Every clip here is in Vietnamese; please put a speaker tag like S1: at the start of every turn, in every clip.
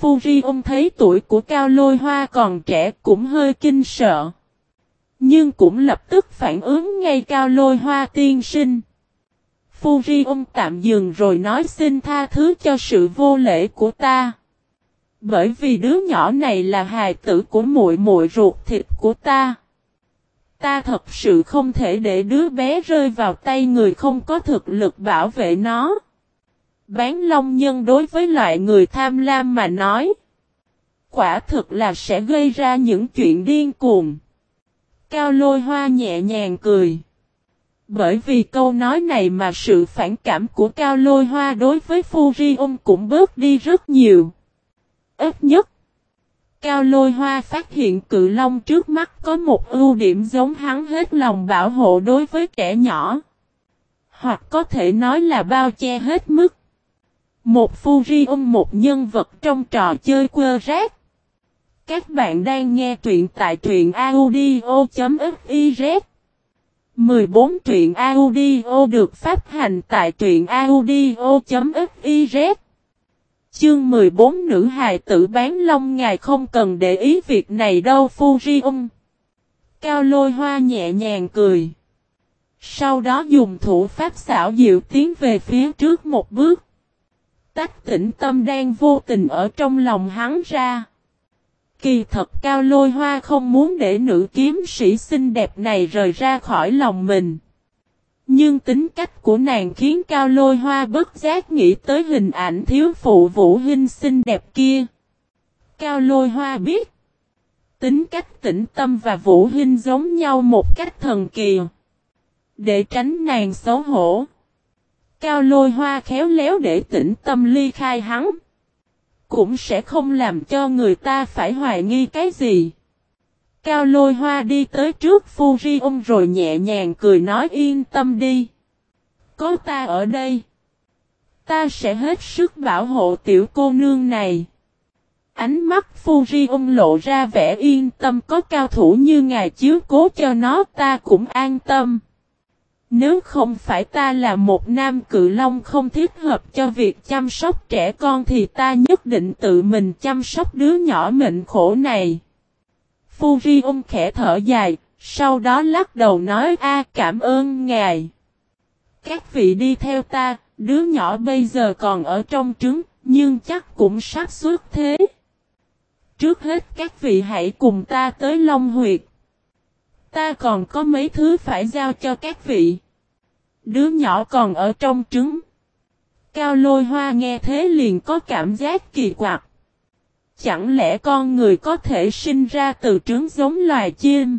S1: Furion thấy tuổi của Cao Lôi Hoa còn trẻ cũng hơi kinh sợ. Nhưng cũng lập tức phản ứng ngay Cao Lôi Hoa tiên sinh. Furion tạm dừng rồi nói xin tha thứ cho sự vô lễ của ta. Bởi vì đứa nhỏ này là hài tử của muội muội ruột thịt của ta. Ta thật sự không thể để đứa bé rơi vào tay người không có thực lực bảo vệ nó. Bán long nhân đối với loại người tham lam mà nói. Quả thực là sẽ gây ra những chuyện điên cuồng. Cao lôi hoa nhẹ nhàng cười. Bởi vì câu nói này mà sự phản cảm của Cao Lôi Hoa đối với Furion cũng bớt đi rất nhiều. Ít nhất, Cao Lôi Hoa phát hiện cự long trước mắt có một ưu điểm giống hắn hết lòng bảo hộ đối với trẻ nhỏ. Hoặc có thể nói là bao che hết mức. Một Furium, một nhân vật trong trò chơi quơ rác. Các bạn đang nghe truyện tại truyện audio.fiz 14 truyện audio được phát hành tại truyện audio.fiz Chương 14 nữ hài tử bán long ngài không cần để ý việc này đâu Furium. Cao lôi hoa nhẹ nhàng cười. Sau đó dùng thủ pháp xảo diệu tiến về phía trước một bước. Tách tĩnh tâm đang vô tình ở trong lòng hắn ra. Kỳ thật cao lôi hoa không muốn để nữ kiếm sĩ xinh đẹp này rời ra khỏi lòng mình. Nhưng tính cách của nàng khiến cao lôi hoa bất giác nghĩ tới hình ảnh thiếu phụ vũ hình xinh đẹp kia. Cao lôi hoa biết. Tính cách tĩnh tâm và vũ hình giống nhau một cách thần kỳ. Để tránh nàng xấu hổ. Cao lôi hoa khéo léo để tĩnh tâm ly khai hắn cũng sẽ không làm cho người ta phải hoài nghi cái gì. Cao lôi hoa đi tới trước Phu Ri ông rồi nhẹ nhàng cười nói yên tâm đi. Có ta ở đây. Ta sẽ hết sức bảo hộ tiểu cô nương này. Ánh mắt Phu Ri ông lộ ra vẻ yên tâm, có cao thủ như ngài chiếu cố cho nó, ta cũng an tâm. Nếu không phải ta là một nam cự long không thích hợp cho việc chăm sóc trẻ con thì ta nhất định tự mình chăm sóc đứa nhỏ mệnh khổ này. Furion khẽ thở dài, sau đó lắc đầu nói a cảm ơn ngài. Các vị đi theo ta, đứa nhỏ bây giờ còn ở trong trứng, nhưng chắc cũng sắp xuất thế. Trước hết các vị hãy cùng ta tới Long Huyệt. Ta còn có mấy thứ phải giao cho các vị. Đứa nhỏ còn ở trong trứng. Cao lôi hoa nghe thế liền có cảm giác kỳ quặc. Chẳng lẽ con người có thể sinh ra từ trứng giống loài chim?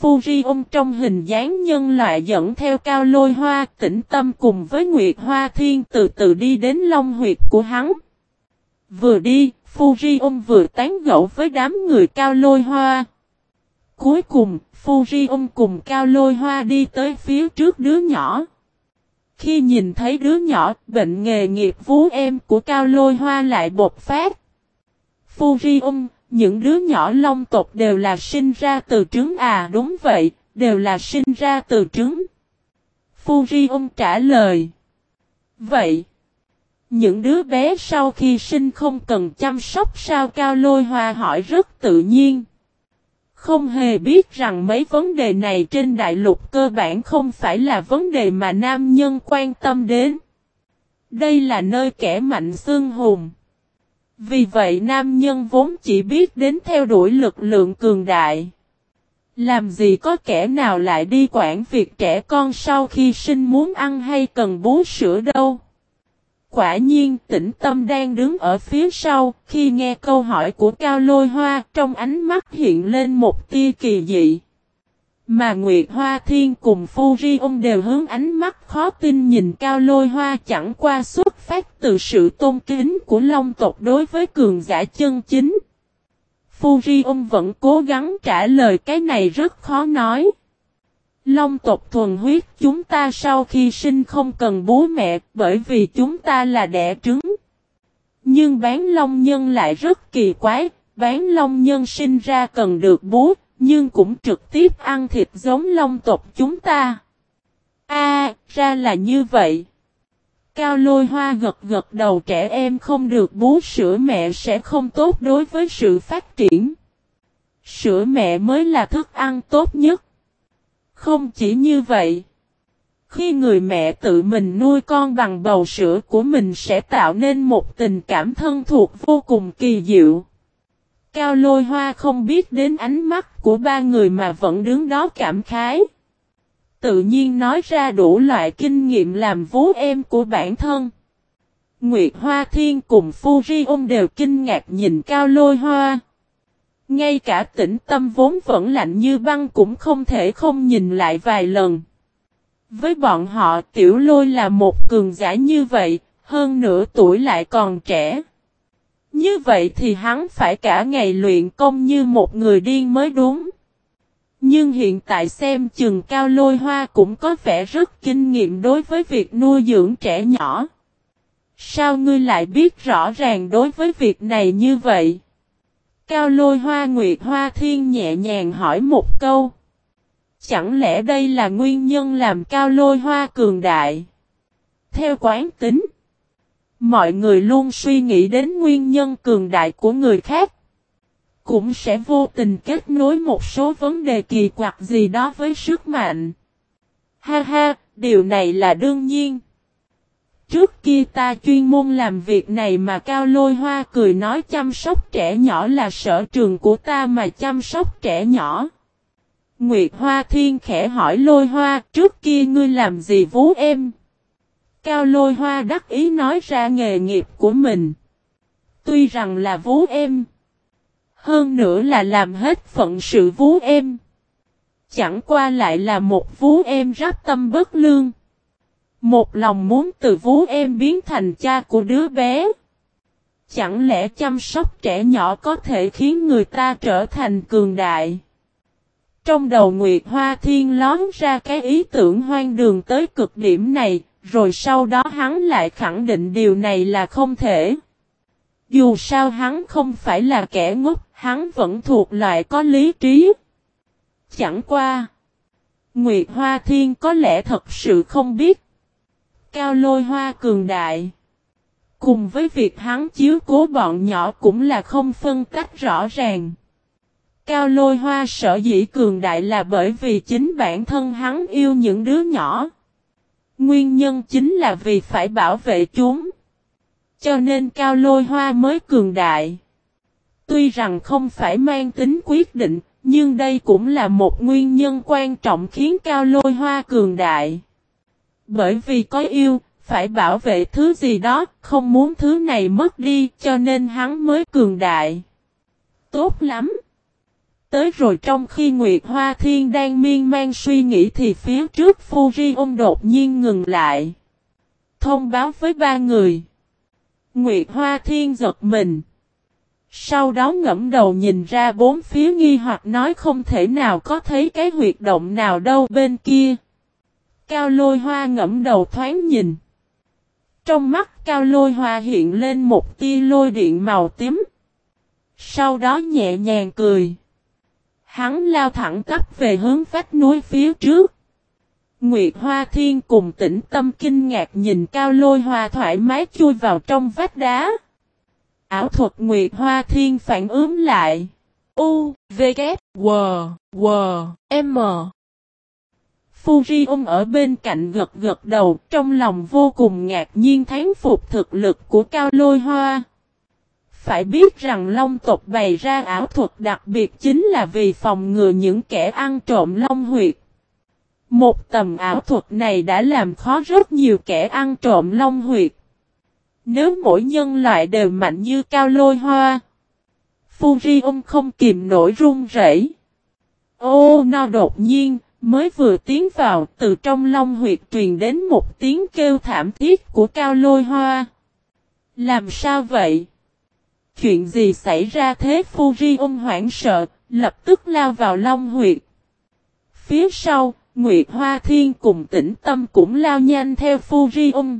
S1: Furion trong hình dáng nhân loại dẫn theo cao lôi hoa tĩnh tâm cùng với Nguyệt Hoa Thiên từ từ đi đến long huyệt của hắn. Vừa đi, Furion vừa tán gẫu với đám người cao lôi hoa. Cuối cùng, Furion cùng Cao Lôi Hoa đi tới phía trước đứa nhỏ. Khi nhìn thấy đứa nhỏ, bệnh nghề nghiệp vú em của Cao Lôi Hoa lại bột phát. Furion, những đứa nhỏ long tộc đều là sinh ra từ trứng à đúng vậy, đều là sinh ra từ trứng. Furion trả lời. Vậy, những đứa bé sau khi sinh không cần chăm sóc sao Cao Lôi Hoa hỏi rất tự nhiên. Không hề biết rằng mấy vấn đề này trên đại lục cơ bản không phải là vấn đề mà nam nhân quan tâm đến. Đây là nơi kẻ mạnh xương hùng. Vì vậy nam nhân vốn chỉ biết đến theo đuổi lực lượng cường đại. Làm gì có kẻ nào lại đi quản việc trẻ con sau khi sinh muốn ăn hay cần bú sữa đâu. Quả nhiên tĩnh tâm đang đứng ở phía sau, khi nghe câu hỏi của Cao Lôi Hoa, trong ánh mắt hiện lên một tia kỳ dị. Mà Nguyệt Hoa Thiên cùng Phu Ri ông đều hướng ánh mắt khó tin nhìn Cao Lôi Hoa chẳng qua xuất phát từ sự tôn kính của Long tộc đối với cường giả chân chính. Phu Ri ông vẫn cố gắng trả lời cái này rất khó nói. Long tộc thuần huyết chúng ta sau khi sinh không cần bố mẹ bởi vì chúng ta là đẻ trứng. Nhưng bán long nhân lại rất kỳ quái, bán long nhân sinh ra cần được bố, nhưng cũng trực tiếp ăn thịt giống long tộc chúng ta. A, ra là như vậy. Cao lôi hoa gật gật đầu trẻ em không được bú sữa mẹ sẽ không tốt đối với sự phát triển. Sữa mẹ mới là thức ăn tốt nhất. Không chỉ như vậy. Khi người mẹ tự mình nuôi con bằng bầu sữa của mình sẽ tạo nên một tình cảm thân thuộc vô cùng kỳ diệu. Cao lôi hoa không biết đến ánh mắt của ba người mà vẫn đứng đó cảm khái. Tự nhiên nói ra đủ loại kinh nghiệm làm vú em của bản thân. Nguyệt Hoa Thiên cùng Furion đều kinh ngạc nhìn cao lôi hoa. Ngay cả tĩnh tâm vốn vẫn lạnh như băng cũng không thể không nhìn lại vài lần. Với bọn họ tiểu lôi là một cường giả như vậy, hơn nửa tuổi lại còn trẻ. Như vậy thì hắn phải cả ngày luyện công như một người điên mới đúng. Nhưng hiện tại xem chừng cao lôi hoa cũng có vẻ rất kinh nghiệm đối với việc nuôi dưỡng trẻ nhỏ. Sao ngươi lại biết rõ ràng đối với việc này như vậy? Cao lôi hoa nguyệt hoa thiên nhẹ nhàng hỏi một câu. Chẳng lẽ đây là nguyên nhân làm cao lôi hoa cường đại? Theo quán tính, mọi người luôn suy nghĩ đến nguyên nhân cường đại của người khác. Cũng sẽ vô tình kết nối một số vấn đề kỳ quặc gì đó với sức mạnh. Ha ha, điều này là đương nhiên. Trước kia ta chuyên môn làm việc này mà Cao Lôi Hoa cười nói chăm sóc trẻ nhỏ là sở trường của ta mà chăm sóc trẻ nhỏ. Nguyệt Hoa Thiên khẽ hỏi Lôi Hoa, trước kia ngươi làm gì vú em? Cao Lôi Hoa đắc ý nói ra nghề nghiệp của mình. Tuy rằng là vú em. Hơn nữa là làm hết phận sự vú em. Chẳng qua lại là một vú em rắp tâm bất lương. Một lòng muốn từ vú em biến thành cha của đứa bé. Chẳng lẽ chăm sóc trẻ nhỏ có thể khiến người ta trở thành cường đại? Trong đầu Nguyệt Hoa Thiên lón ra cái ý tưởng hoang đường tới cực điểm này, rồi sau đó hắn lại khẳng định điều này là không thể. Dù sao hắn không phải là kẻ ngốc, hắn vẫn thuộc loại có lý trí. Chẳng qua. Nguyệt Hoa Thiên có lẽ thật sự không biết cao lôi hoa cường đại. Cùng với việc hắn chiếu cố bọn nhỏ cũng là không phân tách rõ ràng. Cao lôi hoa sở dĩ cường đại là bởi vì chính bản thân hắn yêu những đứa nhỏ. Nguyên nhân chính là vì phải bảo vệ chúng. Cho nên cao lôi hoa mới cường đại. Tuy rằng không phải mang tính quyết định, nhưng đây cũng là một nguyên nhân quan trọng khiến cao lôi hoa cường đại. Bởi vì có yêu, phải bảo vệ thứ gì đó, không muốn thứ này mất đi, cho nên hắn mới cường đại. Tốt lắm! Tới rồi trong khi Nguyệt Hoa Thiên đang miên man suy nghĩ thì phía trước Furion đột nhiên ngừng lại. Thông báo với ba người. Nguyệt Hoa Thiên giật mình. Sau đó ngẫm đầu nhìn ra bốn phía nghi hoặc nói không thể nào có thấy cái huyệt động nào đâu bên kia. Cao lôi hoa ngẫm đầu thoáng nhìn. Trong mắt cao lôi hoa hiện lên một tia lôi điện màu tím. Sau đó nhẹ nhàng cười. Hắn lao thẳng tắp về hướng vách núi phía trước. Nguyệt Hoa Thiên cùng tĩnh tâm kinh ngạc nhìn cao lôi hoa thoải mái chui vào trong vách đá. Ảo thuật Nguyệt Hoa Thiên phản ứng lại. U, V, K, W, W, M. Furion ở bên cạnh gật gật đầu trong lòng vô cùng ngạc nhiên thán phục thực lực của cao lôi hoa. Phải biết rằng long tộc bày ra ảo thuật đặc biệt chính là vì phòng ngừa những kẻ ăn trộm long huyệt. Một tầm ảo thuật này đã làm khó rất nhiều kẻ ăn trộm long huyệt. Nếu mỗi nhân loại đều mạnh như cao lôi hoa, Furion không kìm nổi run rẩy. Ô no đột nhiên, Mới vừa tiến vào, từ trong long huyệt truyền đến một tiếng kêu thảm thiết của cao lôi hoa. Làm sao vậy? Chuyện gì xảy ra thế Furion hoảng sợ, lập tức lao vào long huyệt. Phía sau, Nguyệt Hoa Thiên cùng tĩnh tâm cũng lao nhanh theo Furion.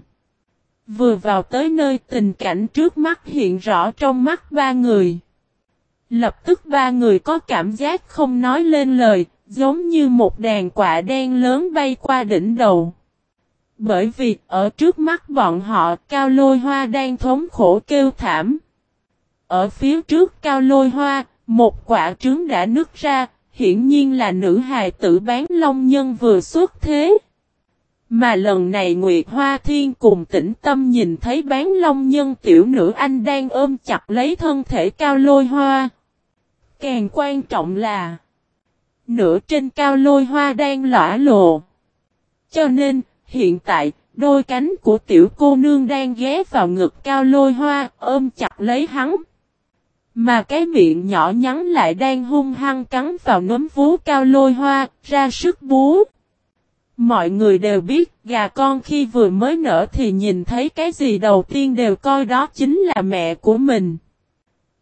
S1: Vừa vào tới nơi tình cảnh trước mắt hiện rõ trong mắt ba người. Lập tức ba người có cảm giác không nói lên lời, Giống như một đàn quạ đen lớn bay qua đỉnh đầu. Bởi vì ở trước mắt bọn họ cao lôi hoa đang thống khổ kêu thảm. Ở phía trước cao lôi hoa, một quả trứng đã nứt ra, hiển nhiên là nữ hài tử bán long nhân vừa xuất thế. Mà lần này Nguyệt Hoa Thiên cùng tĩnh tâm nhìn thấy bán long nhân tiểu nữ anh đang ôm chặt lấy thân thể cao lôi hoa. Càng quan trọng là nửa trên cao lôi hoa đang lõa lộ. Cho nên, hiện tại, đôi cánh của tiểu cô nương đang ghé vào ngực cao lôi hoa, ôm chặt lấy hắn. Mà cái miệng nhỏ nhắn lại đang hung hăng cắn vào nấm vú cao lôi hoa, ra sức bú. Mọi người đều biết gà con khi vừa mới nở thì nhìn thấy cái gì đầu tiên đều coi đó chính là mẹ của mình.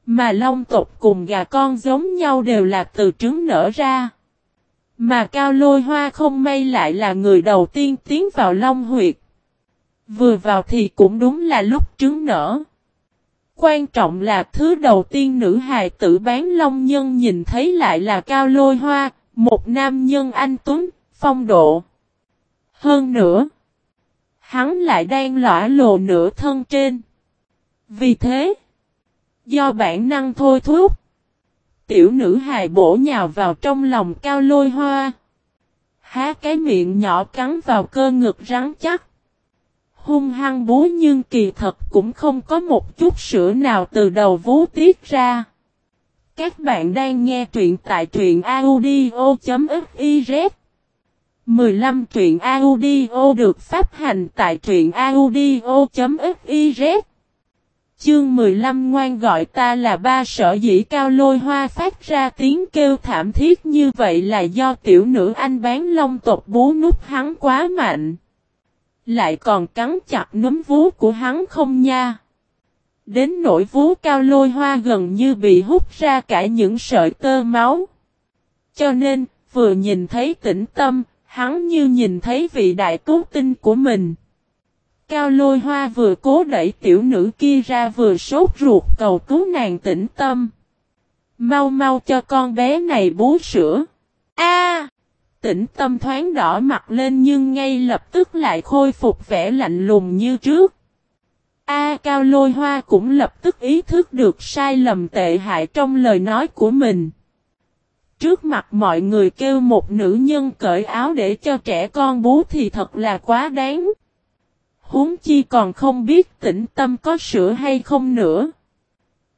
S1: Mà long tộc cùng gà con giống nhau đều là từ trứng nở ra. Mà cao lôi hoa không may lại là người đầu tiên tiến vào long huyệt. Vừa vào thì cũng đúng là lúc trứng nở. Quan trọng là thứ đầu tiên nữ hài tử bán long nhân nhìn thấy lại là cao lôi hoa, một nam nhân anh tuấn, phong độ. Hơn nữa, hắn lại đang lõa lộ nửa thân trên. Vì thế, do bản năng thôi thúc, tiểu nữ hài bổ nhào vào trong lòng cao lôi hoa. Há cái miệng nhỏ cắn vào cơ ngực rắn chắc. Hung hăng bú nhưng kỳ thật cũng không có một chút sữa nào từ đầu vú tiết ra. Các bạn đang nghe truyện tại truyện audio.fiz 15 truyện audio được phát hành tại truyện audio.fiz Chương 15 ngoan gọi ta là ba sở dĩ cao lôi hoa phát ra tiếng kêu thảm thiết như vậy là do tiểu nữ anh bán long tộc bú nút hắn quá mạnh. Lại còn cắn chặt núm vú của hắn không nha. Đến nỗi vú cao lôi hoa gần như bị hút ra cả những sợi tơ máu. Cho nên, vừa nhìn thấy tĩnh tâm, hắn như nhìn thấy vị đại cứu tinh của mình. Cao lôi hoa vừa cố đẩy tiểu nữ kia ra vừa sốt ruột cầu cứu nàng tĩnh tâm. Mau mau cho con bé này bú sữa. A! tĩnh tâm thoáng đỏ mặt lên nhưng ngay lập tức lại khôi phục vẻ lạnh lùng như trước. A, cao lôi hoa cũng lập tức ý thức được sai lầm tệ hại trong lời nói của mình. Trước mặt mọi người kêu một nữ nhân cởi áo để cho trẻ con bú thì thật là quá đáng huống chi còn không biết tĩnh tâm có sữa hay không nữa.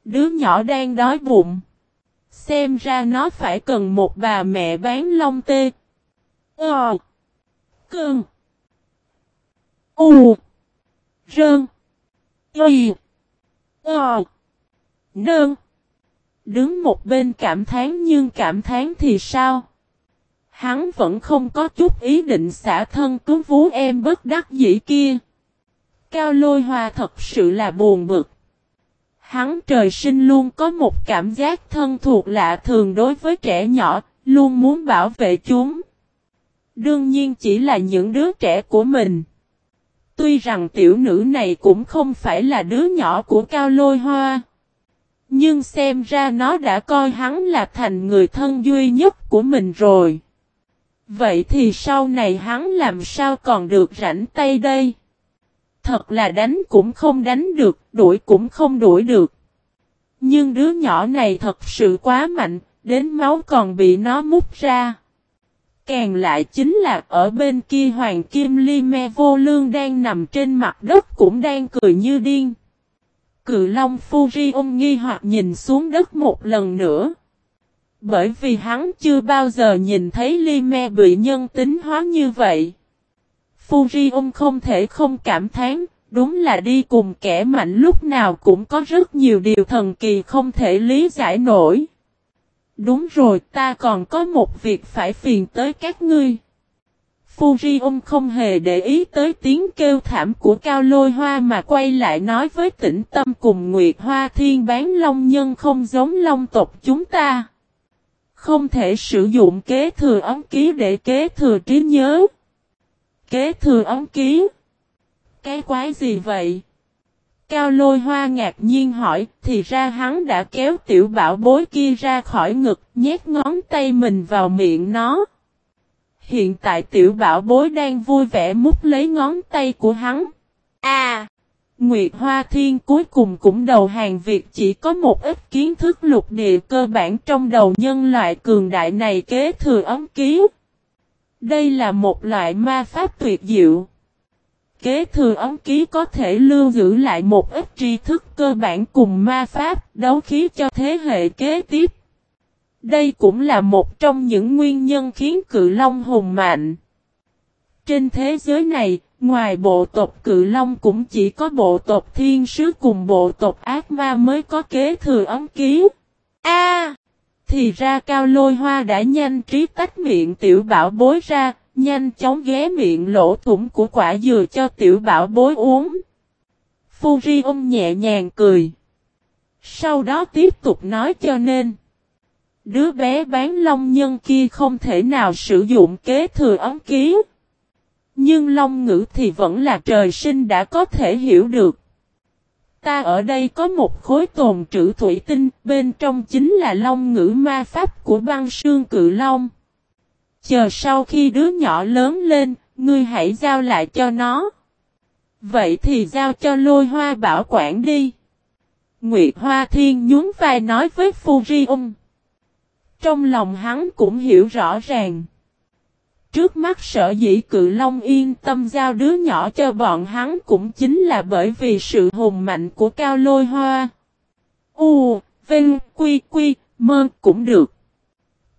S1: Đứa nhỏ đang đói bụng. Xem ra nó phải cần một bà mẹ bán lông tê. Ờ. Cưng. U. Rơn. Y. Ờ. Nơn. Đứng một bên cảm thán nhưng cảm thán thì sao? Hắn vẫn không có chút ý định xả thân cứu vú em bất đắc dĩ kia. Cao lôi hoa thật sự là buồn bực. Hắn trời sinh luôn có một cảm giác thân thuộc lạ thường đối với trẻ nhỏ, luôn muốn bảo vệ chúng. Đương nhiên chỉ là những đứa trẻ của mình. Tuy rằng tiểu nữ này cũng không phải là đứa nhỏ của cao lôi hoa. Nhưng xem ra nó đã coi hắn là thành người thân duy nhất của mình rồi. Vậy thì sau này hắn làm sao còn được rảnh tay đây? Thật là đánh cũng không đánh được, đuổi cũng không đuổi được. Nhưng đứa nhỏ này thật sự quá mạnh, đến máu còn bị nó mút ra. Càng lại chính là ở bên kia Hoàng Kim Ly Me Vô Lương đang nằm trên mặt đất cũng đang cười như điên. Cự Long Fuji ôm nghi hoặc nhìn xuống đất một lần nữa. Bởi vì hắn chưa bao giờ nhìn thấy Ly Me bị nhân tính hóa như vậy. Furion không thể không cảm thán, đúng là đi cùng kẻ mạnh lúc nào cũng có rất nhiều điều thần kỳ không thể lý giải nổi. Đúng rồi ta còn có một việc phải phiền tới các ngươi. Furion không hề để ý tới tiếng kêu thảm của Cao Lôi Hoa mà quay lại nói với tĩnh tâm cùng Nguyệt Hoa Thiên bán long nhân không giống long tộc chúng ta. Không thể sử dụng kế thừa ấm ký để kế thừa trí nhớ. Kế thừa ống ký. Cái quái gì vậy? Cao lôi hoa ngạc nhiên hỏi, thì ra hắn đã kéo tiểu bảo bối kia ra khỏi ngực, nhét ngón tay mình vào miệng nó. Hiện tại tiểu bảo bối đang vui vẻ mút lấy ngón tay của hắn. À! Nguyệt Hoa Thiên cuối cùng cũng đầu hàng việc chỉ có một ít kiến thức lục địa cơ bản trong đầu nhân loại cường đại này kế thừa ấm ký. Đây là một loại ma pháp tuyệt diệu. Kế thừa ống ký có thể lưu giữ lại một ít tri thức cơ bản cùng ma pháp đấu khí cho thế hệ kế tiếp. Đây cũng là một trong những nguyên nhân khiến cự long hùng mạnh. Trên thế giới này, ngoài bộ tộc cự long cũng chỉ có bộ tộc thiên sứ cùng bộ tộc ác ma mới có kế thừa ống ký. A, thì ra cao lôi hoa đã nhanh trí tách miệng tiểu bảo bối ra, nhanh chóng ghé miệng lỗ thủng của quả dừa cho tiểu bảo bối uống. Fuji ôm nhẹ nhàng cười. Sau đó tiếp tục nói cho nên. Đứa bé bán long nhân kia không thể nào sử dụng kế thừa ấm ký. Nhưng long ngữ thì vẫn là trời sinh đã có thể hiểu được. Ta ở đây có một khối tồn trữ thủy tinh, bên trong chính là long ngữ ma pháp của băng sương cự long. Chờ sau khi đứa nhỏ lớn lên, ngươi hãy giao lại cho nó. Vậy thì giao cho lôi hoa bảo quản đi. Nguyệt Hoa Thiên nhún vai nói với Furion. Trong lòng hắn cũng hiểu rõ ràng. Trước mắt sở dĩ cự long yên tâm giao đứa nhỏ cho bọn hắn cũng chính là bởi vì sự hùng mạnh của cao lôi hoa. U, Vinh, Quy, Quy, Mơ cũng được.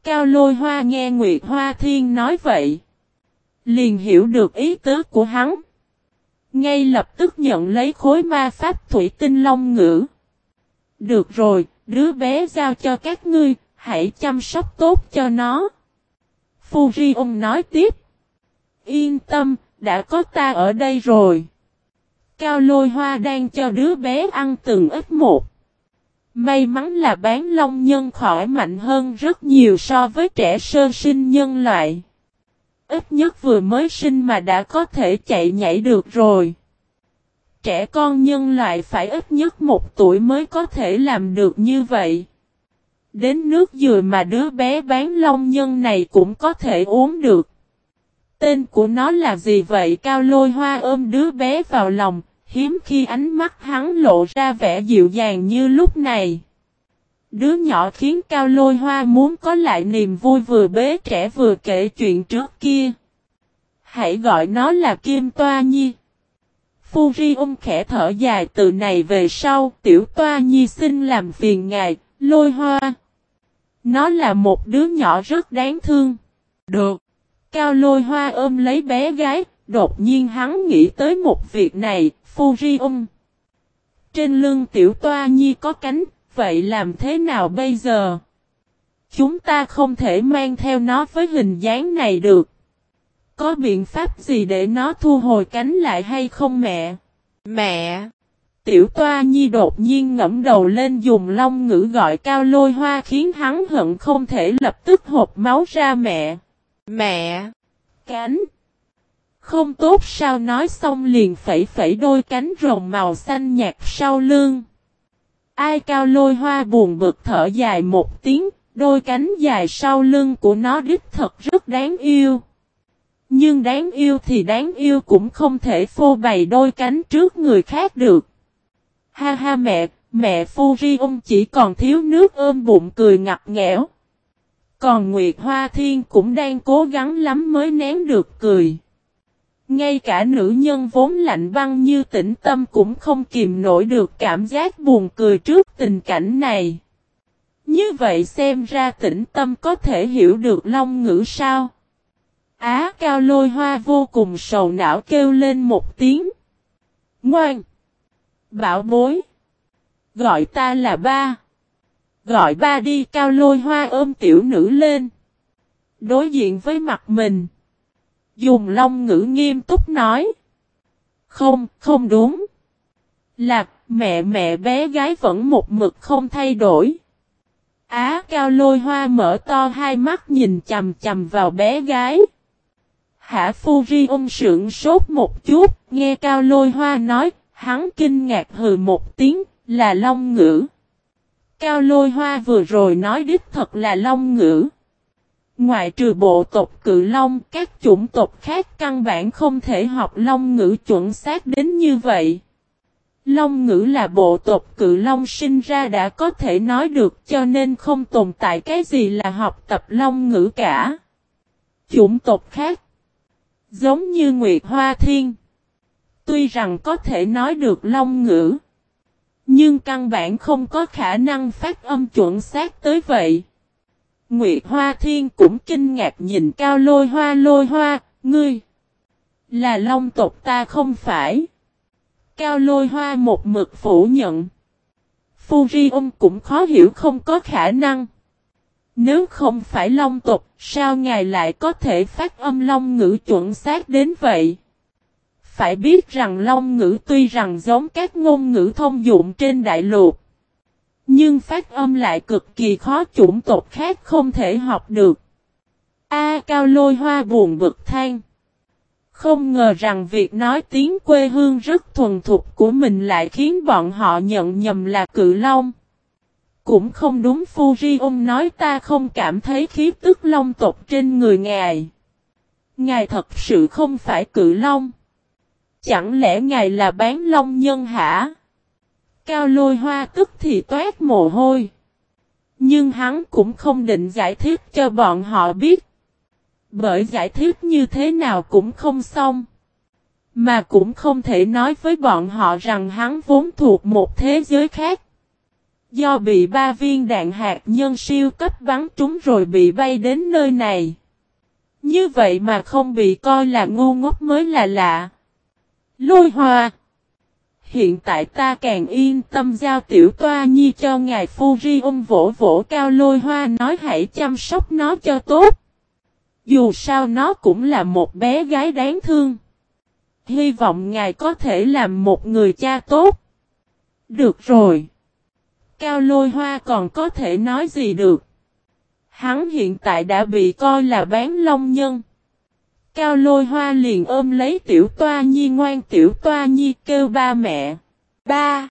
S1: Cao lôi hoa nghe Nguyệt Hoa Thiên nói vậy. Liền hiểu được ý tứ của hắn. Ngay lập tức nhận lấy khối ma pháp thủy tinh long ngữ. Được rồi, đứa bé giao cho các ngươi, hãy chăm sóc tốt cho nó. Fuji nói tiếp. Yên tâm, đã có ta ở đây rồi. Cao lôi hoa đang cho đứa bé ăn từng ít một. May mắn là bán long nhân khỏi mạnh hơn rất nhiều so với trẻ sơ sinh nhân loại. Ít nhất vừa mới sinh mà đã có thể chạy nhảy được rồi. Trẻ con nhân loại phải ít nhất một tuổi mới có thể làm được như vậy. Đến nước dừa mà đứa bé bán long nhân này cũng có thể uống được. Tên của nó là gì vậy? Cao lôi hoa ôm đứa bé vào lòng, hiếm khi ánh mắt hắn lộ ra vẻ dịu dàng như lúc này. Đứa nhỏ khiến Cao lôi hoa muốn có lại niềm vui vừa bế trẻ vừa kể chuyện trước kia. Hãy gọi nó là Kim Toa Nhi. Fuji ôm khẽ thở dài từ này về sau, tiểu Toa Nhi xin làm phiền ngài, lôi hoa. Nó là một đứa nhỏ rất đáng thương. Được. Cao lôi hoa ôm lấy bé gái, đột nhiên hắn nghĩ tới một việc này, Fuji Trên lưng tiểu toa nhi có cánh, vậy làm thế nào bây giờ? Chúng ta không thể mang theo nó với hình dáng này được. Có biện pháp gì để nó thu hồi cánh lại hay không mẹ? Mẹ! Tiểu toa nhi đột nhiên ngẫm đầu lên dùng long ngữ gọi cao lôi hoa khiến hắn hận không thể lập tức hộp máu ra mẹ. Mẹ! Cánh! Không tốt sao nói xong liền phẩy phẩy đôi cánh rồng màu xanh nhạt sau lưng. Ai cao lôi hoa buồn bực thở dài một tiếng, đôi cánh dài sau lưng của nó đích thật rất đáng yêu. Nhưng đáng yêu thì đáng yêu cũng không thể phô bày đôi cánh trước người khác được. Ha ha mẹ, mẹ Fuji chỉ còn thiếu nước ôm bụng cười ngặt nghẽo. Còn Nguyệt Hoa Thiên cũng đang cố gắng lắm mới nén được cười. Ngay cả nữ nhân vốn lạnh băng như tĩnh tâm cũng không kìm nổi được cảm giác buồn cười trước tình cảnh này. Như vậy xem ra tĩnh tâm có thể hiểu được long ngữ sao? Á cao lôi hoa vô cùng sầu não kêu lên một tiếng. Ngoan! Bảo bối. Gọi ta là ba. Gọi ba đi cao lôi hoa ôm tiểu nữ lên. Đối diện với mặt mình. Dùng long ngữ nghiêm túc nói. Không, không đúng. Là mẹ mẹ bé gái vẫn một mực không thay đổi. Á cao lôi hoa mở to hai mắt nhìn chầm chầm vào bé gái. Hạ phu ri ôm sượng sốt một chút, nghe cao lôi hoa nói, Hắn kinh ngạc hừ một tiếng, là long ngữ. Cao lôi hoa vừa rồi nói đích thật là long ngữ. Ngoại trừ bộ tộc cự long, các chủng tộc khác căn bản không thể học long ngữ chuẩn xác đến như vậy. Long ngữ là bộ tộc cự long sinh ra đã có thể nói được cho nên không tồn tại cái gì là học tập long ngữ cả. Chủng tộc khác Giống như Nguyệt Hoa Thiên Tuy rằng có thể nói được long ngữ Nhưng căn bản không có khả năng phát âm chuẩn xác tới vậy. Nguyệt Hoa Thiên cũng kinh ngạc nhìn cao lôi hoa lôi hoa, ngươi. Là long tộc ta không phải. Cao lôi hoa một mực phủ nhận. Fuji cũng khó hiểu không có khả năng. Nếu không phải long tộc, sao ngài lại có thể phát âm long ngữ chuẩn xác đến vậy? Phải biết rằng long ngữ tuy rằng giống các ngôn ngữ thông dụng trên đại lục. Nhưng phát âm lại cực kỳ khó chủng tộc khác không thể học được. A cao lôi hoa buồn bực than. Không ngờ rằng việc nói tiếng quê hương rất thuần thục của mình lại khiến bọn họ nhận nhầm là cự long. Cũng không đúng Fuji ông nói ta không cảm thấy khí tức long tộc trên người ngài. Ngài thật sự không phải cự long. Chẳng lẽ ngài là bán long nhân hả? Cao lôi hoa tức thì toát mồ hôi. Nhưng hắn cũng không định giải thích cho bọn họ biết. Bởi giải thích như thế nào cũng không xong. Mà cũng không thể nói với bọn họ rằng hắn vốn thuộc một thế giới khác. Do bị ba viên đạn hạt nhân siêu cấp bắn trúng rồi bị bay đến nơi này. Như vậy mà không bị coi là ngu ngốc mới là lạ. Lôi hoa. Hiện tại ta càng yên tâm giao tiểu toa nhi cho ngài Fuji ôm vỗ vỗ cao lôi hoa nói hãy chăm sóc nó cho tốt. Dù sao nó cũng là một bé gái đáng thương. Hy vọng ngài có thể làm một người cha tốt. Được rồi. Cao lôi hoa còn có thể nói gì được. Hắn hiện tại đã bị coi là bán long nhân. Cao lôi hoa liền ôm lấy tiểu toa nhi ngoan tiểu toa nhi kêu ba mẹ. Ba!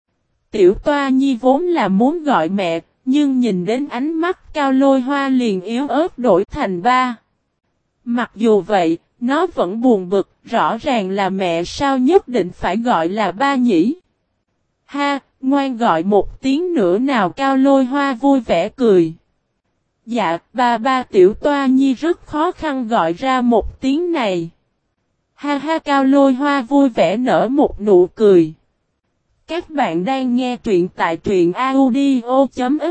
S1: Tiểu toa nhi vốn là muốn gọi mẹ, nhưng nhìn đến ánh mắt cao lôi hoa liền yếu ớt đổi thành ba. Mặc dù vậy, nó vẫn buồn bực, rõ ràng là mẹ sao nhất định phải gọi là ba nhỉ. Ha, ngoan gọi một tiếng nữa nào cao lôi hoa vui vẻ cười. Dạ, ba ba tiểu toa nhi rất khó khăn gọi ra một tiếng này. Ha ha cao lôi hoa vui vẻ nở một nụ cười. Các bạn đang nghe truyện tại truyện audio.fiz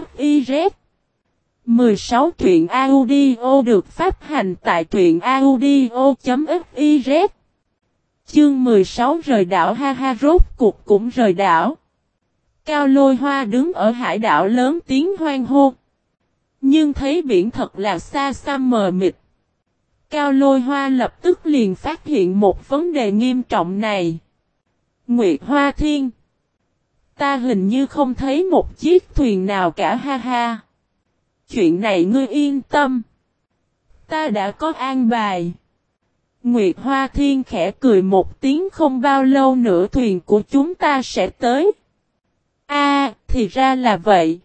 S1: 16 truyện audio được phát hành tại truyện audio.fiz Chương 16 rời đảo ha ha rốt cuộc cũng rời đảo. Cao lôi hoa đứng ở hải đảo lớn tiếng hoang hô. Nhưng thấy biển thật là xa xăm mờ mịt. Cao lôi hoa lập tức liền phát hiện một vấn đề nghiêm trọng này. Nguyệt Hoa Thiên. Ta hình như không thấy một chiếc thuyền nào cả ha ha. Chuyện này ngươi yên tâm. Ta đã có an bài. Nguyệt Hoa Thiên khẽ cười một tiếng không bao lâu nữa thuyền của chúng ta sẽ tới. A, thì ra là vậy.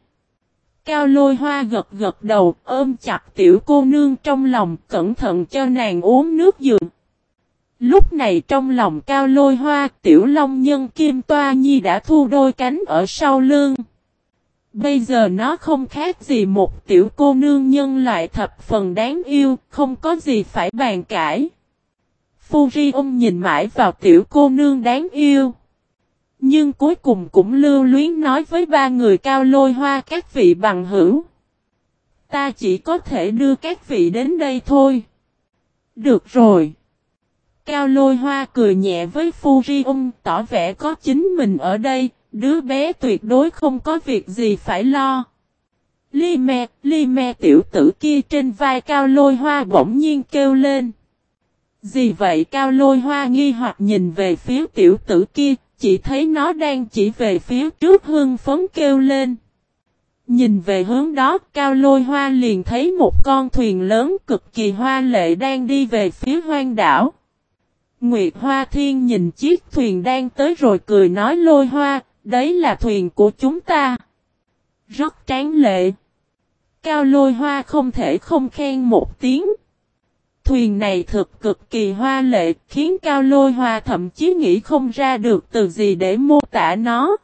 S1: Cao lôi hoa gật gật đầu, ôm chặt tiểu cô nương trong lòng, cẩn thận cho nàng uống nước dường. Lúc này trong lòng cao lôi hoa, tiểu long nhân kim toa nhi đã thu đôi cánh ở sau lưng. Bây giờ nó không khác gì một tiểu cô nương nhân loại thập phần đáng yêu, không có gì phải bàn cãi. Fuji ông nhìn mãi vào tiểu cô nương đáng yêu. Nhưng cuối cùng cũng lưu luyến nói với ba người cao lôi hoa các vị bằng hữu. Ta chỉ có thể đưa các vị đến đây thôi. Được rồi. Cao lôi hoa cười nhẹ với Fuji ông tỏ vẻ có chính mình ở đây, đứa bé tuyệt đối không có việc gì phải lo. Li me, li me tiểu tử kia trên vai cao lôi hoa bỗng nhiên kêu lên. Gì vậy cao lôi hoa nghi hoặc nhìn về phía tiểu tử kia, chỉ thấy nó đang chỉ về phía trước hương phấn kêu lên. Nhìn về hướng đó, cao lôi hoa liền thấy một con thuyền lớn cực kỳ hoa lệ đang đi về phía hoang đảo. Nguyệt Hoa Thiên nhìn chiếc thuyền đang tới rồi cười nói lôi hoa, đấy là thuyền của chúng ta. Rất tráng lệ. Cao lôi hoa không thể không khen một tiếng. Thuyền này thực cực kỳ hoa lệ, khiến Cao lôi hoa thậm chí nghĩ không ra được từ gì để mô tả nó.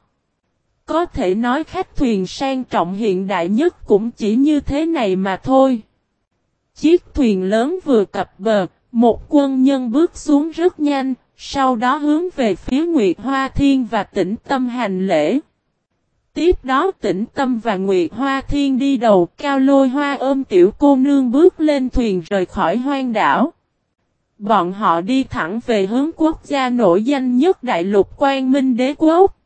S1: Có thể nói khách thuyền sang trọng hiện đại nhất cũng chỉ như thế này mà thôi. Chiếc thuyền lớn vừa cập bờ, một quân nhân bước xuống rất nhanh, sau đó hướng về phía Nguyệt Hoa Thiên và tĩnh tâm hành lễ. Tiếp đó tĩnh tâm và Nguyệt Hoa Thiên đi đầu cao lôi hoa ôm tiểu cô nương bước lên thuyền rời khỏi hoang đảo. Bọn họ đi thẳng về hướng quốc gia nổi danh nhất đại lục quan minh đế quốc.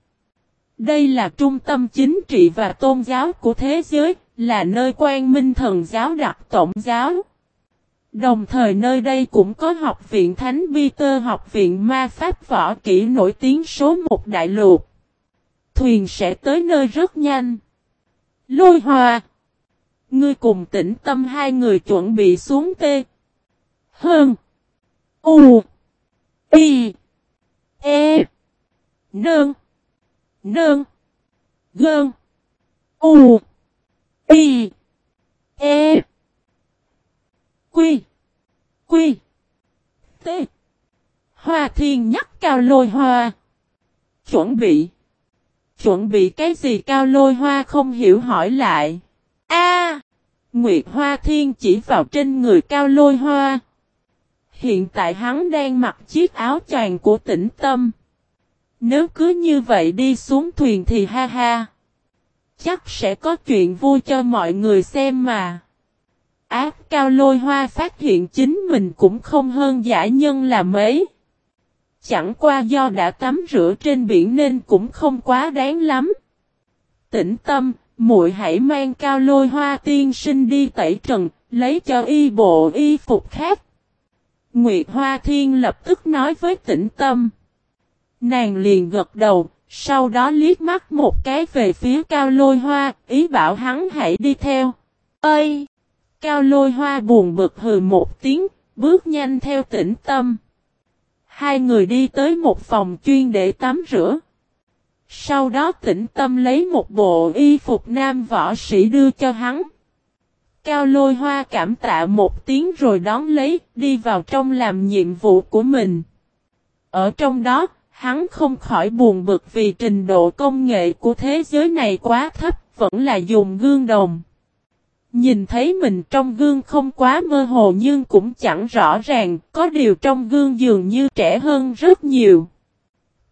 S1: Đây là trung tâm chính trị và tôn giáo của thế giới, là nơi quan minh thần giáo đặt tổng giáo. Đồng thời nơi đây cũng có học viện Thánh Peter học viện ma pháp võ kỹ nổi tiếng số một đại lục. Thuyền sẽ tới nơi rất nhanh. Lôi hòa. Ngươi cùng tĩnh tâm hai người chuẩn bị xuống tê. Hơn. U. Y. E. Nơn. Nơn. Gơn. U. Y. E. Quy. Quy. T. Hoa thiên nhắc cao lôi hoa. Chuẩn bị. Chuẩn bị cái gì cao lôi hoa không hiểu hỏi lại. A. Nguyệt Hoa Thiên chỉ vào trên người cao lôi hoa. Hiện tại hắn đang mặc chiếc áo choàng của tĩnh tâm. Nếu cứ như vậy đi xuống thuyền thì ha ha. Chắc sẽ có chuyện vui cho mọi người xem mà. Ác cao lôi hoa phát hiện chính mình cũng không hơn giả nhân là mấy. Chẳng qua do đã tắm rửa trên biển nên cũng không quá đáng lắm. Tĩnh tâm, muội hãy mang cao lôi hoa tiên sinh đi tẩy trần, lấy cho y bộ y phục khác. Nguyệt Hoa Thiên lập tức nói với tĩnh tâm. Nàng liền gật đầu, sau đó liếc mắt một cái về phía cao lôi hoa, ý bảo hắn hãy đi theo. Ơi! Cao lôi hoa buồn bực hừ một tiếng, bước nhanh theo tĩnh tâm. Hai người đi tới một phòng chuyên để tắm rửa. Sau đó tĩnh tâm lấy một bộ y phục nam võ sĩ đưa cho hắn. Cao lôi hoa cảm tạ một tiếng rồi đón lấy, đi vào trong làm nhiệm vụ của mình. Ở trong đó, hắn không khỏi buồn bực vì trình độ công nghệ của thế giới này quá thấp, vẫn là dùng gương đồng. Nhìn thấy mình trong gương không quá mơ hồ nhưng cũng chẳng rõ ràng, có điều trong gương dường như trẻ hơn rất nhiều.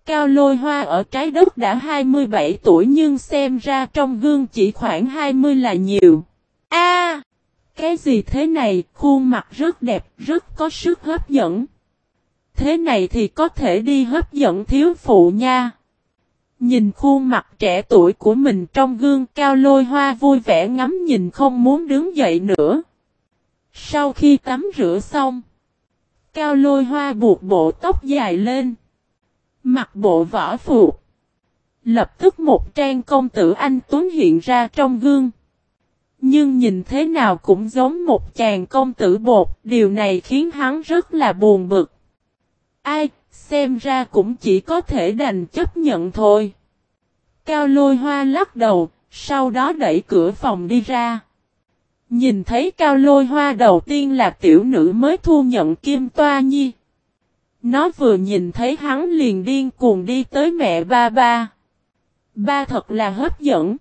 S1: Cao lôi hoa ở trái đất đã 27 tuổi nhưng xem ra trong gương chỉ khoảng 20 là nhiều. A, Cái gì thế này, khuôn mặt rất đẹp, rất có sức hấp dẫn. Thế này thì có thể đi hấp dẫn thiếu phụ nha. Nhìn khuôn mặt trẻ tuổi của mình trong gương cao lôi hoa vui vẻ ngắm nhìn không muốn đứng dậy nữa. Sau khi tắm rửa xong, cao lôi hoa buộc bộ tóc dài lên. Mặc bộ vỏ phục. Lập tức một trang công tử anh Tuấn hiện ra trong gương. Nhưng nhìn thế nào cũng giống một chàng công tử bột, điều này khiến hắn rất là buồn bực. Ai, xem ra cũng chỉ có thể đành chấp nhận thôi. Cao lôi hoa lắc đầu, sau đó đẩy cửa phòng đi ra. Nhìn thấy cao lôi hoa đầu tiên là tiểu nữ mới thu nhận Kim Toa Nhi. Nó vừa nhìn thấy hắn liền điên cuồng đi tới mẹ ba ba. Ba thật là hấp dẫn.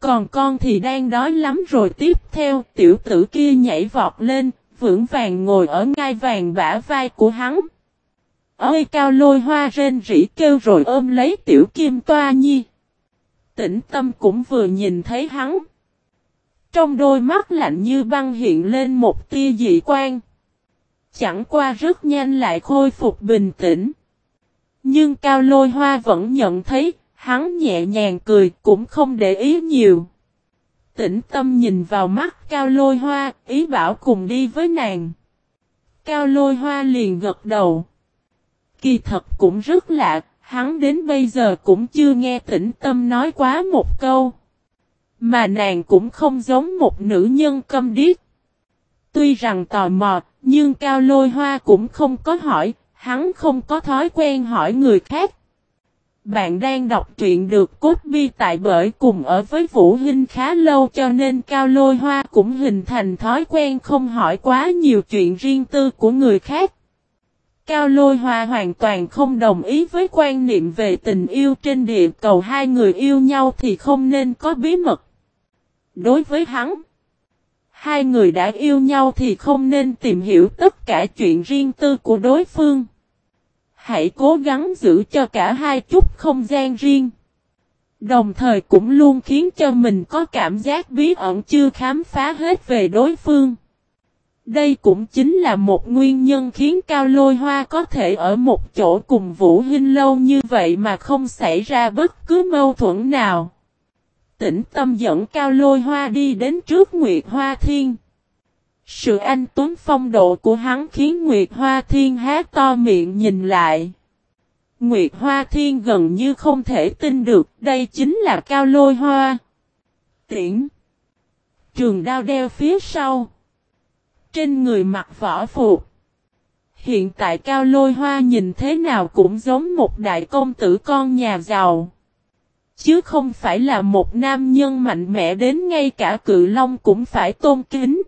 S1: Còn con thì đang đói lắm rồi tiếp theo tiểu tử kia nhảy vọt lên, vững vàng ngồi ở ngai vàng bả vai của hắn. Ôi cao lôi hoa rên rỉ kêu rồi ôm lấy tiểu kim toa nhi. Tĩnh tâm cũng vừa nhìn thấy hắn. Trong đôi mắt lạnh như băng hiện lên một tia dị quan. Chẳng qua rất nhanh lại khôi phục bình tĩnh. Nhưng cao lôi hoa vẫn nhận thấy, hắn nhẹ nhàng cười cũng không để ý nhiều. Tĩnh tâm nhìn vào mắt cao lôi hoa, ý bảo cùng đi với nàng. Cao lôi hoa liền gật đầu. Kỳ thật cũng rất lạ, hắn đến bây giờ cũng chưa nghe tĩnh tâm nói quá một câu. Mà nàng cũng không giống một nữ nhân câm điếc. Tuy rằng tò mò, nhưng Cao Lôi Hoa cũng không có hỏi, hắn không có thói quen hỏi người khác. Bạn đang đọc truyện được cốt bi tại bởi cùng ở với Vũ Hinh khá lâu cho nên Cao Lôi Hoa cũng hình thành thói quen không hỏi quá nhiều chuyện riêng tư của người khác. Cao Lôi Hoa hoàn toàn không đồng ý với quan niệm về tình yêu trên địa cầu hai người yêu nhau thì không nên có bí mật. Đối với hắn, hai người đã yêu nhau thì không nên tìm hiểu tất cả chuyện riêng tư của đối phương. Hãy cố gắng giữ cho cả hai chút không gian riêng. Đồng thời cũng luôn khiến cho mình có cảm giác bí ẩn chưa khám phá hết về đối phương. Đây cũng chính là một nguyên nhân khiến Cao Lôi Hoa có thể ở một chỗ cùng Vũ Hinh lâu như vậy mà không xảy ra bất cứ mâu thuẫn nào. Tĩnh tâm dẫn Cao Lôi Hoa đi đến trước Nguyệt Hoa Thiên. Sự anh tuấn phong độ của hắn khiến Nguyệt Hoa Thiên há to miệng nhìn lại. Nguyệt Hoa Thiên gần như không thể tin được, đây chính là Cao Lôi Hoa. Tiễn. Trường đao đeo phía sau. Trên người mặc võ phục. Hiện tại Cao Lôi Hoa nhìn thế nào cũng giống một đại công tử con nhà giàu. Chứ không phải là một nam nhân mạnh mẽ đến ngay cả cự long cũng phải tôn kính.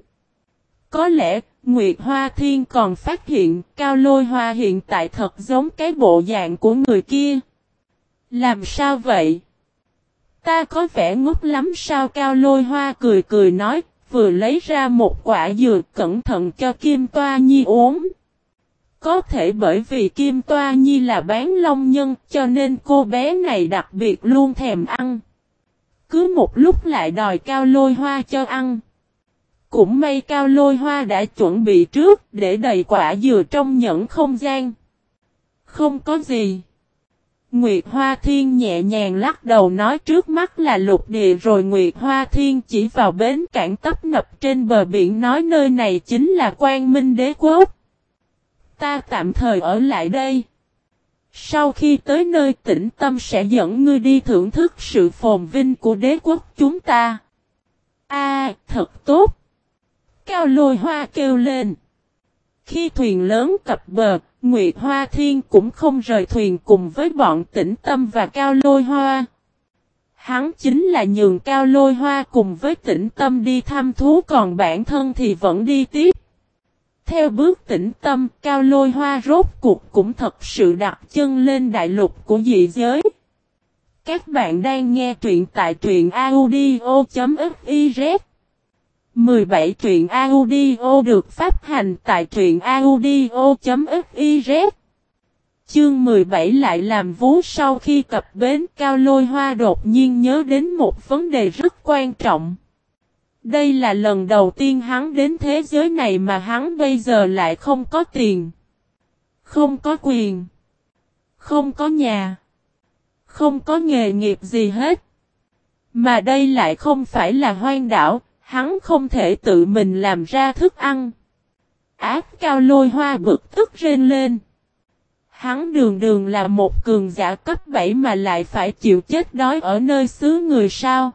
S1: Có lẽ, Nguyệt Hoa Thiên còn phát hiện Cao Lôi Hoa hiện tại thật giống cái bộ dạng của người kia. Làm sao vậy? Ta có vẻ ngốc lắm sao Cao Lôi Hoa cười cười nói, vừa lấy ra một quả dừa cẩn thận cho Kim Toa Nhi uống. Có thể bởi vì Kim Toa Nhi là bán long nhân, cho nên cô bé này đặc biệt luôn thèm ăn. Cứ một lúc lại đòi cao lôi hoa cho ăn. Cũng may cao lôi hoa đã chuẩn bị trước để đầy quả dừa trong nhẫn không gian. Không có gì. Nguyệt Hoa Thiên nhẹ nhàng lắc đầu nói trước mắt là lục địa rồi Nguyệt Hoa Thiên chỉ vào bến cảng tấp nập trên bờ biển nói nơi này chính là quan minh đế quốc. Ta tạm thời ở lại đây. Sau khi tới nơi tĩnh tâm sẽ dẫn ngươi đi thưởng thức sự phồn vinh của đế quốc chúng ta. A, thật tốt. Cao lôi hoa kêu lên. Khi thuyền lớn cập bờ, Nguyệt Hoa Thiên cũng không rời thuyền cùng với bọn tĩnh tâm và cao lôi hoa. Hắn chính là nhường cao lôi hoa cùng với tĩnh tâm đi thăm thú còn bản thân thì vẫn đi tiếp. Theo bước tĩnh tâm, cao lôi hoa rốt cuộc cũng thật sự đặt chân lên đại lục của dị giới. Các bạn đang nghe truyện tại truyện audio.fif 17 truyện audio được phát hành tại truyện audio.fiz Chương 17 lại làm vú sau khi cập bến cao lôi hoa đột nhiên nhớ đến một vấn đề rất quan trọng. Đây là lần đầu tiên hắn đến thế giới này mà hắn bây giờ lại không có tiền. Không có quyền. Không có nhà. Không có nghề nghiệp gì hết. Mà đây lại không phải là hoang đảo, hắn không thể tự mình làm ra thức ăn. Ác cao lôi hoa bực tức rên lên. Hắn đường đường là một cường giả cấp 7 mà lại phải chịu chết đói ở nơi xứ người sao.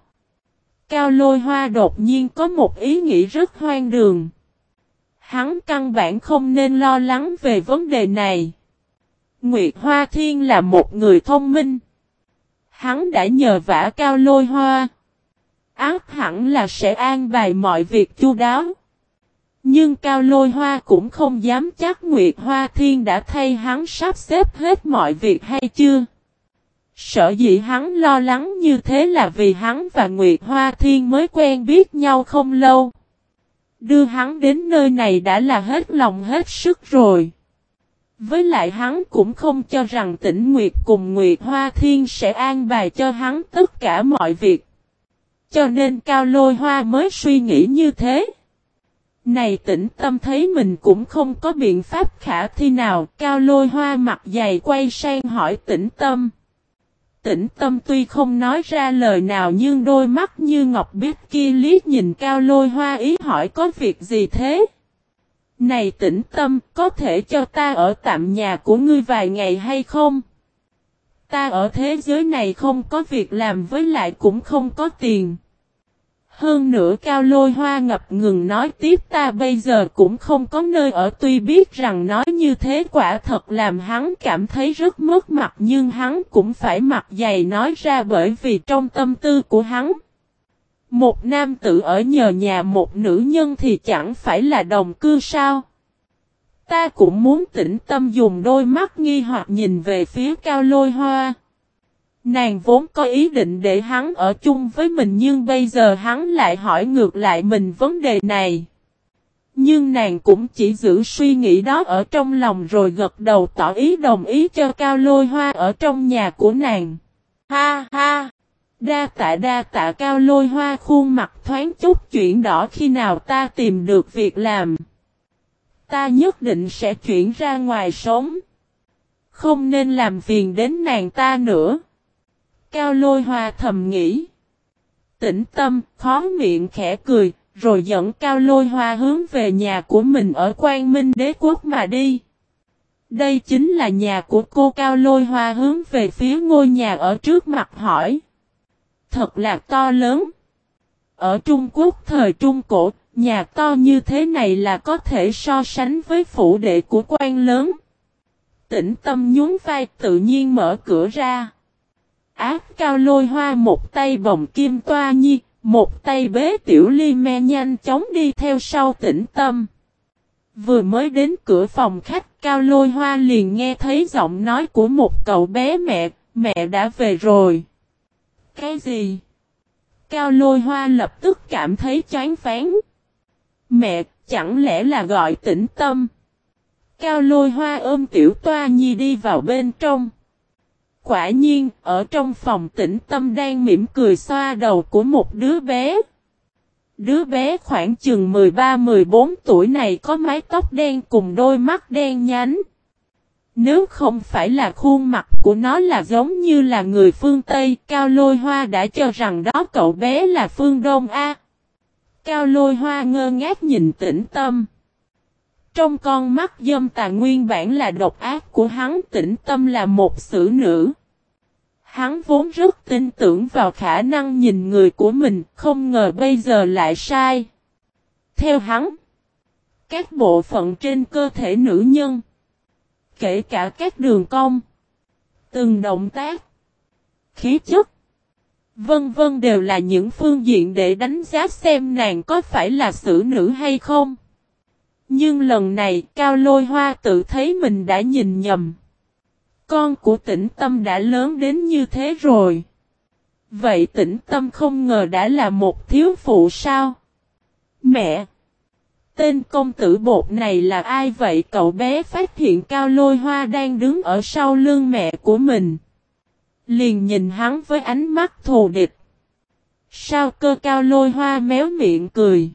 S1: Cao lôi hoa đột nhiên có một ý nghĩ rất hoang đường. Hắn căn bản không nên lo lắng về vấn đề này. Nguyệt Hoa Thiên là một người thông minh. Hắn đã nhờ vả cao lôi hoa. Ác hẳn là sẽ an bài mọi việc chu đáo. Nhưng Cao Lôi Hoa cũng không dám chắc Nguyệt Hoa Thiên đã thay hắn sắp xếp hết mọi việc hay chưa. Sợ dĩ hắn lo lắng như thế là vì hắn và Nguyệt Hoa Thiên mới quen biết nhau không lâu. Đưa hắn đến nơi này đã là hết lòng hết sức rồi. Với lại hắn cũng không cho rằng tỉnh Nguyệt cùng Nguyệt Hoa Thiên sẽ an bài cho hắn tất cả mọi việc. Cho nên Cao Lôi Hoa mới suy nghĩ như thế. Này tĩnh tâm thấy mình cũng không có biện pháp khả thi nào. Cao Lôi Hoa mặt dày quay sang hỏi tĩnh tâm tĩnh tâm tuy không nói ra lời nào nhưng đôi mắt như ngọc biết kia liếc nhìn cao lôi hoa ý hỏi có việc gì thế? Này tĩnh tâm, có thể cho ta ở tạm nhà của ngươi vài ngày hay không? Ta ở thế giới này không có việc làm với lại cũng không có tiền. Hơn nữa cao lôi hoa ngập ngừng nói tiếp ta bây giờ cũng không có nơi ở tuy biết rằng nói như thế quả thật làm hắn cảm thấy rất mất mặt, nhưng hắn cũng phải mặc dày nói ra bởi vì trong tâm tư của hắn. Một nam tử ở nhờ nhà một nữ nhân thì chẳng phải là đồng cư sao? Ta cũng muốn tĩnh tâm dùng đôi mắt nghi hoặc nhìn về phía cao lôi hoa. Nàng vốn có ý định để hắn ở chung với mình nhưng bây giờ hắn lại hỏi ngược lại mình vấn đề này. Nhưng nàng cũng chỉ giữ suy nghĩ đó ở trong lòng rồi gật đầu tỏ ý đồng ý cho cao lôi hoa ở trong nhà của nàng. Ha ha! Đa tạ đa tạ cao lôi hoa khuôn mặt thoáng chút chuyển đỏ khi nào ta tìm được việc làm. Ta nhất định sẽ chuyển ra ngoài sống. Không nên làm phiền đến nàng ta nữa. Cao lôi hoa thầm nghĩ. Tĩnh tâm, khó miệng khẽ cười, rồi dẫn cao lôi hoa hướng về nhà của mình ở Quang Minh đế quốc mà đi. Đây chính là nhà của cô cao lôi hoa hướng về phía ngôi nhà ở trước mặt hỏi. Thật là to lớn. Ở Trung Quốc thời Trung Cổ, nhà to như thế này là có thể so sánh với phủ đệ của quan lớn. Tĩnh tâm nhún vai tự nhiên mở cửa ra. Ác cao lôi hoa một tay vòng kim toa nhi, một tay bế tiểu ly me nhanh chóng đi theo sau tĩnh tâm. Vừa mới đến cửa phòng khách cao lôi hoa liền nghe thấy giọng nói của một cậu bé mẹ, mẹ đã về rồi. Cái gì? Cao lôi hoa lập tức cảm thấy chán phán. Mẹ, chẳng lẽ là gọi tĩnh tâm? Cao lôi hoa ôm tiểu toa nhi đi vào bên trong. Quả nhiên, ở trong phòng tĩnh tâm đang mỉm cười xoa đầu của một đứa bé. Đứa bé khoảng chừng 13-14 tuổi này có mái tóc đen cùng đôi mắt đen nhánh. Nếu không phải là khuôn mặt của nó là giống như là người phương Tây, Cao Lôi Hoa đã cho rằng đó cậu bé là phương Đông A. Cao Lôi Hoa ngơ ngác nhìn tĩnh tâm. Trong con mắt dâm tà nguyên bản là độc ác của hắn tĩnh tâm là một xử nữ. Hắn vốn rất tin tưởng vào khả năng nhìn người của mình, không ngờ bây giờ lại sai. Theo hắn, các bộ phận trên cơ thể nữ nhân, kể cả các đường cong, từng động tác, khí chất, vân vân đều là những phương diện để đánh giá xem nàng có phải là xử nữ hay không. Nhưng lần này, Cao Lôi Hoa tự thấy mình đã nhìn nhầm. Con của tĩnh tâm đã lớn đến như thế rồi. Vậy tĩnh tâm không ngờ đã là một thiếu phụ sao? Mẹ! Tên công tử bột này là ai vậy? Cậu bé phát hiện cao lôi hoa đang đứng ở sau lưng mẹ của mình. Liền nhìn hắn với ánh mắt thù địch. Sao cơ cao lôi hoa méo miệng cười.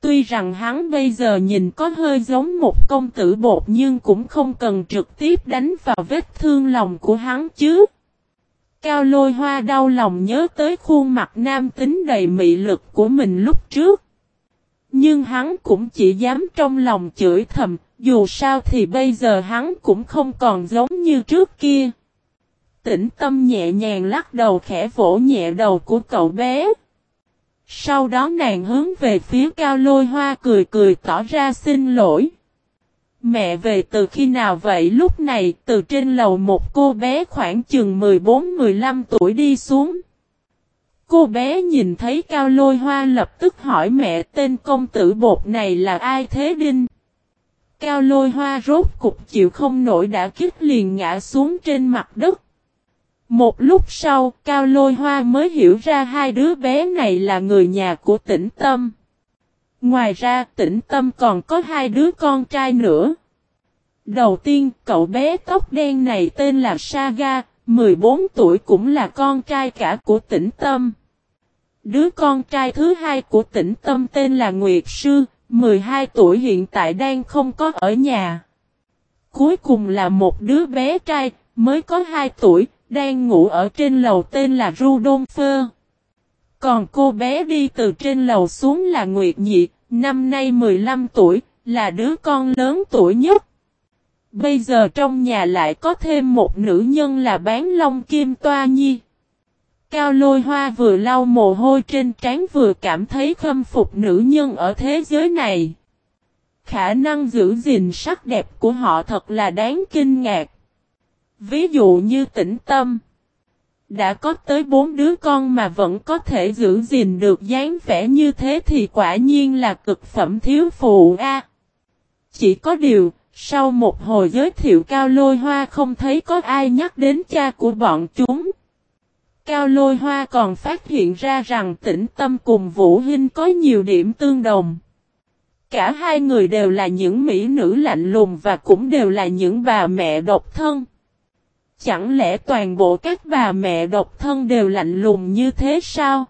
S1: Tuy rằng hắn bây giờ nhìn có hơi giống một công tử bột nhưng cũng không cần trực tiếp đánh vào vết thương lòng của hắn chứ. Cao lôi hoa đau lòng nhớ tới khuôn mặt nam tính đầy mị lực của mình lúc trước. Nhưng hắn cũng chỉ dám trong lòng chửi thầm, dù sao thì bây giờ hắn cũng không còn giống như trước kia. Tĩnh tâm nhẹ nhàng lắc đầu khẽ vỗ nhẹ đầu của cậu bé. Sau đó nàng hướng về phía cao lôi hoa cười cười tỏ ra xin lỗi. Mẹ về từ khi nào vậy lúc này, từ trên lầu một cô bé khoảng chừng 14-15 tuổi đi xuống. Cô bé nhìn thấy cao lôi hoa lập tức hỏi mẹ tên công tử bột này là ai thế đinh. Cao lôi hoa rốt cục chịu không nổi đã kích liền ngã xuống trên mặt đất. Một lúc sau, Cao Lôi Hoa mới hiểu ra hai đứa bé này là người nhà của tĩnh Tâm. Ngoài ra, tĩnh Tâm còn có hai đứa con trai nữa. Đầu tiên, cậu bé tóc đen này tên là Saga, 14 tuổi cũng là con trai cả của tĩnh Tâm. Đứa con trai thứ hai của tĩnh Tâm tên là Nguyệt Sư, 12 tuổi hiện tại đang không có ở nhà. Cuối cùng là một đứa bé trai, mới có 2 tuổi, đang ngủ ở trên lầu tên là Rudolfo. Còn cô bé đi từ trên lầu xuống là Nguyệt Nhị, năm nay 15 tuổi, là đứa con lớn tuổi nhất. Bây giờ trong nhà lại có thêm một nữ nhân là bán long kim toa nhi. Cao lôi hoa vừa lau mồ hôi trên trán vừa cảm thấy khâm phục nữ nhân ở thế giới này. Khả năng giữ gìn sắc đẹp của họ thật là đáng kinh ngạc. Ví dụ như tĩnh tâm. Đã có tới bốn đứa con mà vẫn có thể giữ gìn được dáng vẻ như thế thì quả nhiên là cực phẩm thiếu phụ a. Chỉ có điều, sau một hồi giới thiệu Cao Lôi Hoa không thấy có ai nhắc đến cha của bọn chúng. Cao Lôi Hoa còn phát hiện ra rằng tĩnh tâm cùng Vũ Hinh có nhiều điểm tương đồng. Cả hai người đều là những mỹ nữ lạnh lùng và cũng đều là những bà mẹ độc thân. Chẳng lẽ toàn bộ các bà mẹ độc thân đều lạnh lùng như thế sao?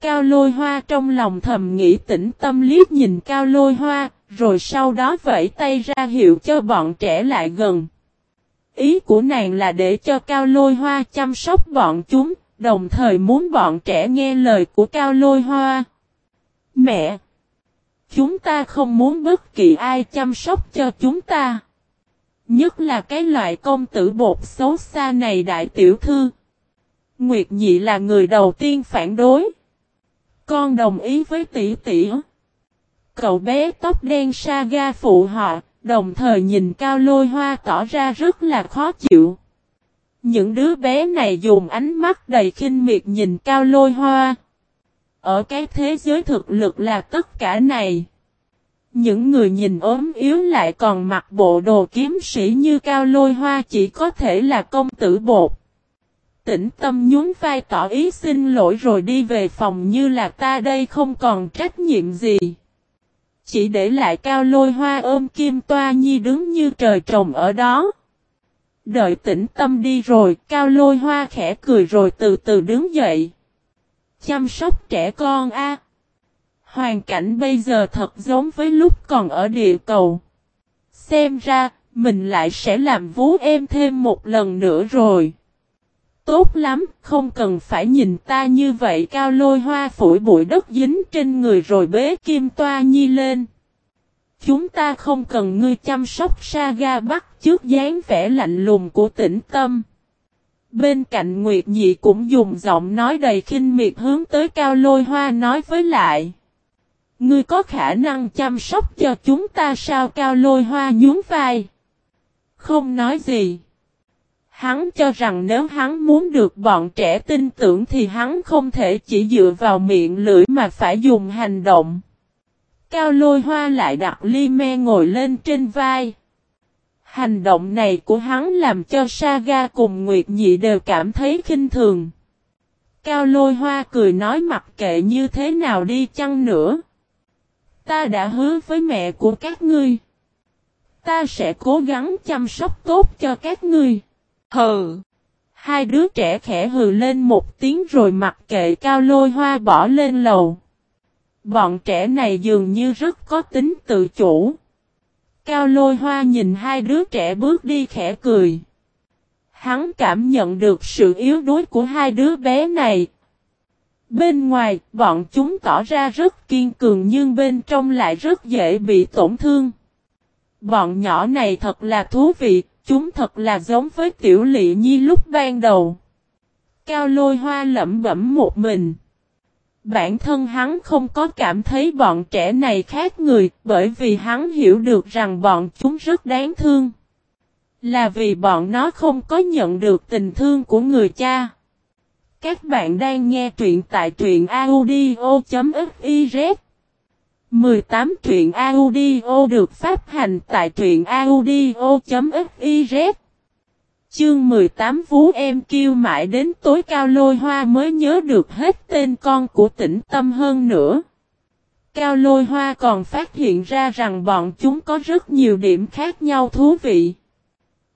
S1: Cao lôi hoa trong lòng thầm nghĩ tĩnh tâm liếc nhìn cao lôi hoa, rồi sau đó vẫy tay ra hiệu cho bọn trẻ lại gần. Ý của nàng là để cho cao lôi hoa chăm sóc bọn chúng, đồng thời muốn bọn trẻ nghe lời của cao lôi hoa. Mẹ! Chúng ta không muốn bất kỳ ai chăm sóc cho chúng ta. Nhất là cái loại công tử bột xấu xa này đại tiểu thư. Nguyệt Nhị là người đầu tiên phản đối. Con đồng ý với tỷ tỷ. Cậu bé tóc đen Saga phụ họ, đồng thời nhìn cao lôi hoa tỏ ra rất là khó chịu. Những đứa bé này dùng ánh mắt đầy khinh miệt nhìn cao lôi hoa. Ở cái thế giới thực lực là tất cả này. Những người nhìn ốm yếu lại còn mặc bộ đồ kiếm sĩ như cao lôi hoa chỉ có thể là công tử bột. Tĩnh tâm nhún vai tỏ ý xin lỗi rồi đi về phòng như là ta đây không còn trách nhiệm gì. Chỉ để lại cao lôi hoa ôm kim toa nhi đứng như trời trồng ở đó. Đợi tĩnh tâm đi rồi, cao lôi hoa khẽ cười rồi từ từ đứng dậy. Chăm sóc trẻ con a Hoàn cảnh bây giờ thật giống với lúc còn ở địa cầu. Xem ra, mình lại sẽ làm vú em thêm một lần nữa rồi. Tốt lắm, không cần phải nhìn ta như vậy cao lôi hoa phủi bụi đất dính trên người rồi bế kim toa nhi lên. Chúng ta không cần ngươi chăm sóc Saga bắt trước dáng vẻ lạnh lùng của tĩnh tâm. Bên cạnh Nguyệt Nhị cũng dùng giọng nói đầy khinh miệt hướng tới cao lôi hoa nói với lại. Ngươi có khả năng chăm sóc cho chúng ta sao cao lôi hoa nhún vai. Không nói gì. Hắn cho rằng nếu hắn muốn được bọn trẻ tin tưởng thì hắn không thể chỉ dựa vào miệng lưỡi mà phải dùng hành động. Cao lôi hoa lại đặt ly me ngồi lên trên vai. Hành động này của hắn làm cho Saga cùng Nguyệt Nhị đều cảm thấy khinh thường. Cao lôi hoa cười nói mặc kệ như thế nào đi chăng nữa. Ta đã hứa với mẹ của các ngươi. Ta sẽ cố gắng chăm sóc tốt cho các ngươi. Hừ. Hai đứa trẻ khẽ hừ lên một tiếng rồi mặc kệ cao lôi hoa bỏ lên lầu. Bọn trẻ này dường như rất có tính tự chủ. Cao lôi hoa nhìn hai đứa trẻ bước đi khẽ cười. Hắn cảm nhận được sự yếu đuối của hai đứa bé này, Bên ngoài, bọn chúng tỏ ra rất kiên cường nhưng bên trong lại rất dễ bị tổn thương. Bọn nhỏ này thật là thú vị, chúng thật là giống với tiểu lị nhi lúc ban đầu. Cao lôi hoa lẩm bẩm một mình. Bản thân hắn không có cảm thấy bọn trẻ này khác người bởi vì hắn hiểu được rằng bọn chúng rất đáng thương. Là vì bọn nó không có nhận được tình thương của người cha. Các bạn đang nghe truyện tại truyện audio.fiz 18 truyện audio được phát hành tại truyện audio.fiz Chương 18 Vú em kêu mãi đến tối cao lôi hoa mới nhớ được hết tên con của tỉnh tâm hơn nữa. Cao lôi hoa còn phát hiện ra rằng bọn chúng có rất nhiều điểm khác nhau thú vị.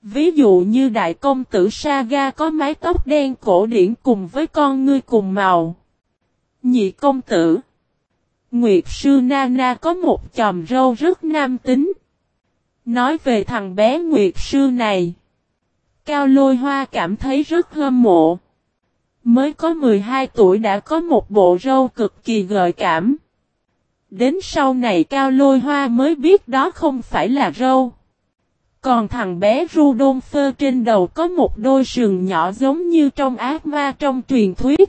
S1: Ví dụ như đại công tử Saga có mái tóc đen cổ điển cùng với con ngươi cùng màu. Nhị công tử. Nguyệt sư Nana có một chòm râu rất nam tính. Nói về thằng bé Nguyệt sư này. Cao lôi hoa cảm thấy rất hâm mộ. Mới có 12 tuổi đã có một bộ râu cực kỳ gợi cảm. Đến sau này cao lôi hoa mới biết đó không phải là râu. Còn thằng bé Rudolph trên đầu có một đôi sừng nhỏ giống như trong ác ma trong truyền thuyết.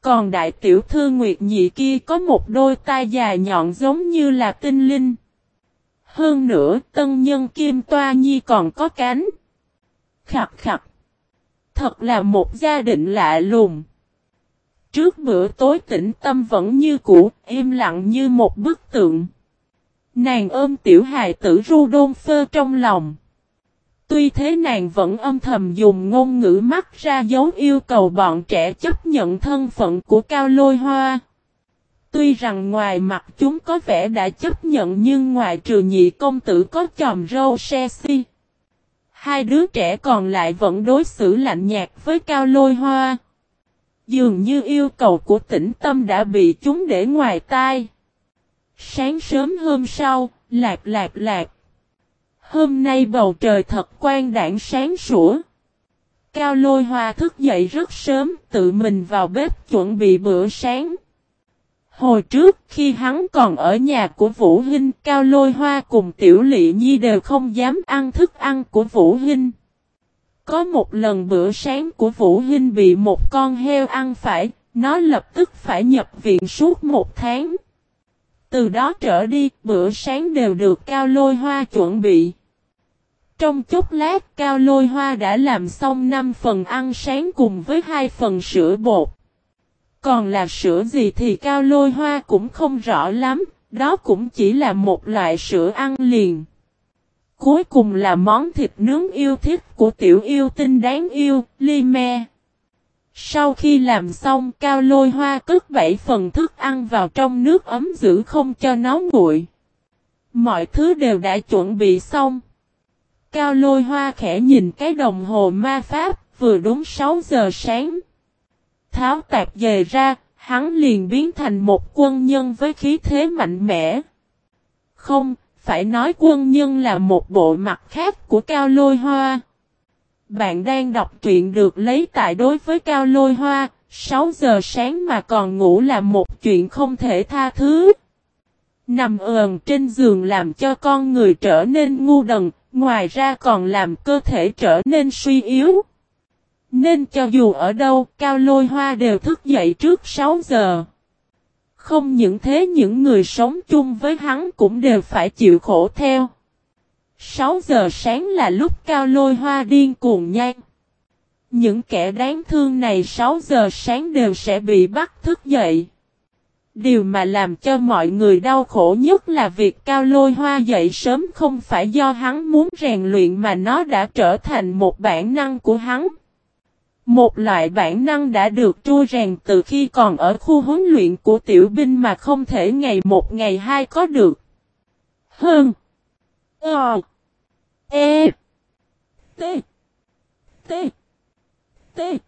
S1: Còn đại tiểu thư Nguyệt Nhị kia có một đôi tai dài nhọn giống như là tinh linh. Hơn nữa tân nhân Kim Toa Nhi còn có cánh. Khặt khặt. Thật là một gia đình lạ lùng. Trước bữa tối tĩnh tâm vẫn như cũ, im lặng như một bức tượng. Nàng ôm tiểu hài tử Rudolfo trong lòng. Tuy thế nàng vẫn âm thầm dùng ngôn ngữ mắt ra dấu yêu cầu bọn trẻ chấp nhận thân phận của Cao Lôi Hoa. Tuy rằng ngoài mặt chúng có vẻ đã chấp nhận nhưng ngoài trừ nhị công tử có chòm râu xe si. Hai đứa trẻ còn lại vẫn đối xử lạnh nhạt với Cao Lôi Hoa. Dường như yêu cầu của tĩnh tâm đã bị chúng để ngoài tai. Sáng sớm hôm sau, lạc lạc lạc. Hôm nay bầu trời thật quang đảng sáng sủa. Cao lôi hoa thức dậy rất sớm, tự mình vào bếp chuẩn bị bữa sáng. Hồi trước khi hắn còn ở nhà của Vũ Hinh, Cao Lôi Hoa cùng Tiểu Lị Nhi đều không dám ăn thức ăn của Vũ Hinh. Có một lần bữa sáng của Vũ Hinh bị một con heo ăn phải, nó lập tức phải nhập viện suốt một tháng. Từ đó trở đi, bữa sáng đều được Cao Lôi Hoa chuẩn bị. Trong chốc lát Cao Lôi Hoa đã làm xong 5 phần ăn sáng cùng với 2 phần sữa bột. Còn là sữa gì thì Cao Lôi Hoa cũng không rõ lắm, đó cũng chỉ là một loại sữa ăn liền. Cuối cùng là món thịt nướng yêu thích của tiểu yêu tinh đáng yêu, Ly Me. Sau khi làm xong cao lôi hoa cất bảy phần thức ăn vào trong nước ấm giữ không cho nó nguội. Mọi thứ đều đã chuẩn bị xong. Cao lôi hoa khẽ nhìn cái đồng hồ ma pháp, vừa đúng 6 giờ sáng. Tháo tạp dề ra, hắn liền biến thành một quân nhân với khí thế mạnh mẽ. Không, phải nói quân nhân là một bộ mặt khác của cao lôi hoa. Bạn đang đọc truyện được lấy tại đối với Cao Lôi Hoa, 6 giờ sáng mà còn ngủ là một chuyện không thể tha thứ. Nằm ờn trên giường làm cho con người trở nên ngu đần, ngoài ra còn làm cơ thể trở nên suy yếu. Nên cho dù ở đâu, Cao Lôi Hoa đều thức dậy trước 6 giờ. Không những thế những người sống chung với hắn cũng đều phải chịu khổ theo. 6 giờ sáng là lúc cao lôi hoa điên cuồng nhanh. Những kẻ đáng thương này 6 giờ sáng đều sẽ bị bắt thức dậy. Điều mà làm cho mọi người đau khổ nhất là việc cao lôi hoa dậy sớm không phải do hắn muốn rèn luyện mà nó đã trở thành một bản năng của hắn. Một loại bản năng đã được trua rèn từ khi còn ở khu huấn luyện của tiểu binh mà không thể ngày một ngày hai có được. Hơn. Ờ. E. T. T. T.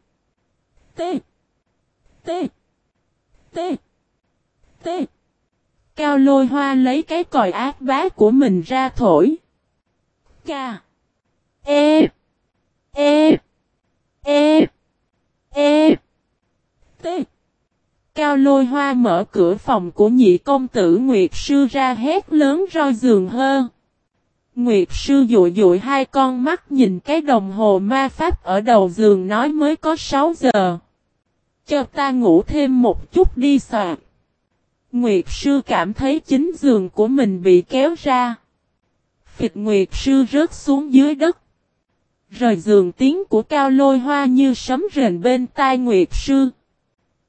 S1: T. T. T. T. Cao lôi hoa lấy cái còi ác bá của mình ra thổi. K. E. E. E. E. T. Cao lôi hoa mở cửa phòng của nhị công tử Nguyệt Sư ra hét lớn roi giường hơn. Nguyệt sư dụi dụi hai con mắt nhìn cái đồng hồ ma pháp ở đầu giường nói mới có 6 giờ. Cho ta ngủ thêm một chút đi soạn. Nguyệt sư cảm thấy chính giường của mình bị kéo ra. Phịch Nguyệt sư rớt xuống dưới đất. Rời giường tiếng của cao lôi hoa như sấm rền bên tai Nguyệt sư.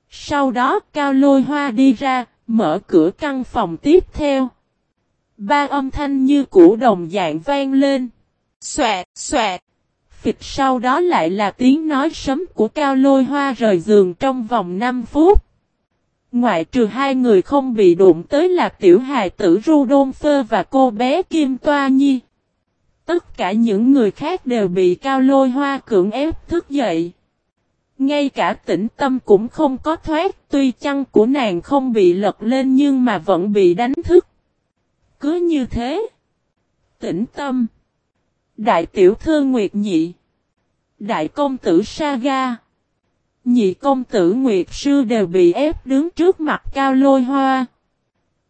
S1: Sau đó cao lôi hoa đi ra, mở cửa căn phòng tiếp theo. Ba âm thanh như củ đồng dạng vang lên. Xoẹt, xoẹt. Phịch sau đó lại là tiếng nói sấm của cao lôi hoa rời giường trong vòng 5 phút. Ngoại trừ hai người không bị đụng tới là tiểu hài tử Rudolph và cô bé Kim Toa Nhi. Tất cả những người khác đều bị cao lôi hoa cưỡng ép thức dậy. Ngay cả tĩnh tâm cũng không có thoát tuy chăn của nàng không bị lật lên nhưng mà vẫn bị đánh thức. Cứ như thế. Tĩnh tâm. Đại tiểu thư Nguyệt Nhị. Đại công tử Saga. Nhị công tử Nguyệt Sư đều bị ép đứng trước mặt cao lôi hoa.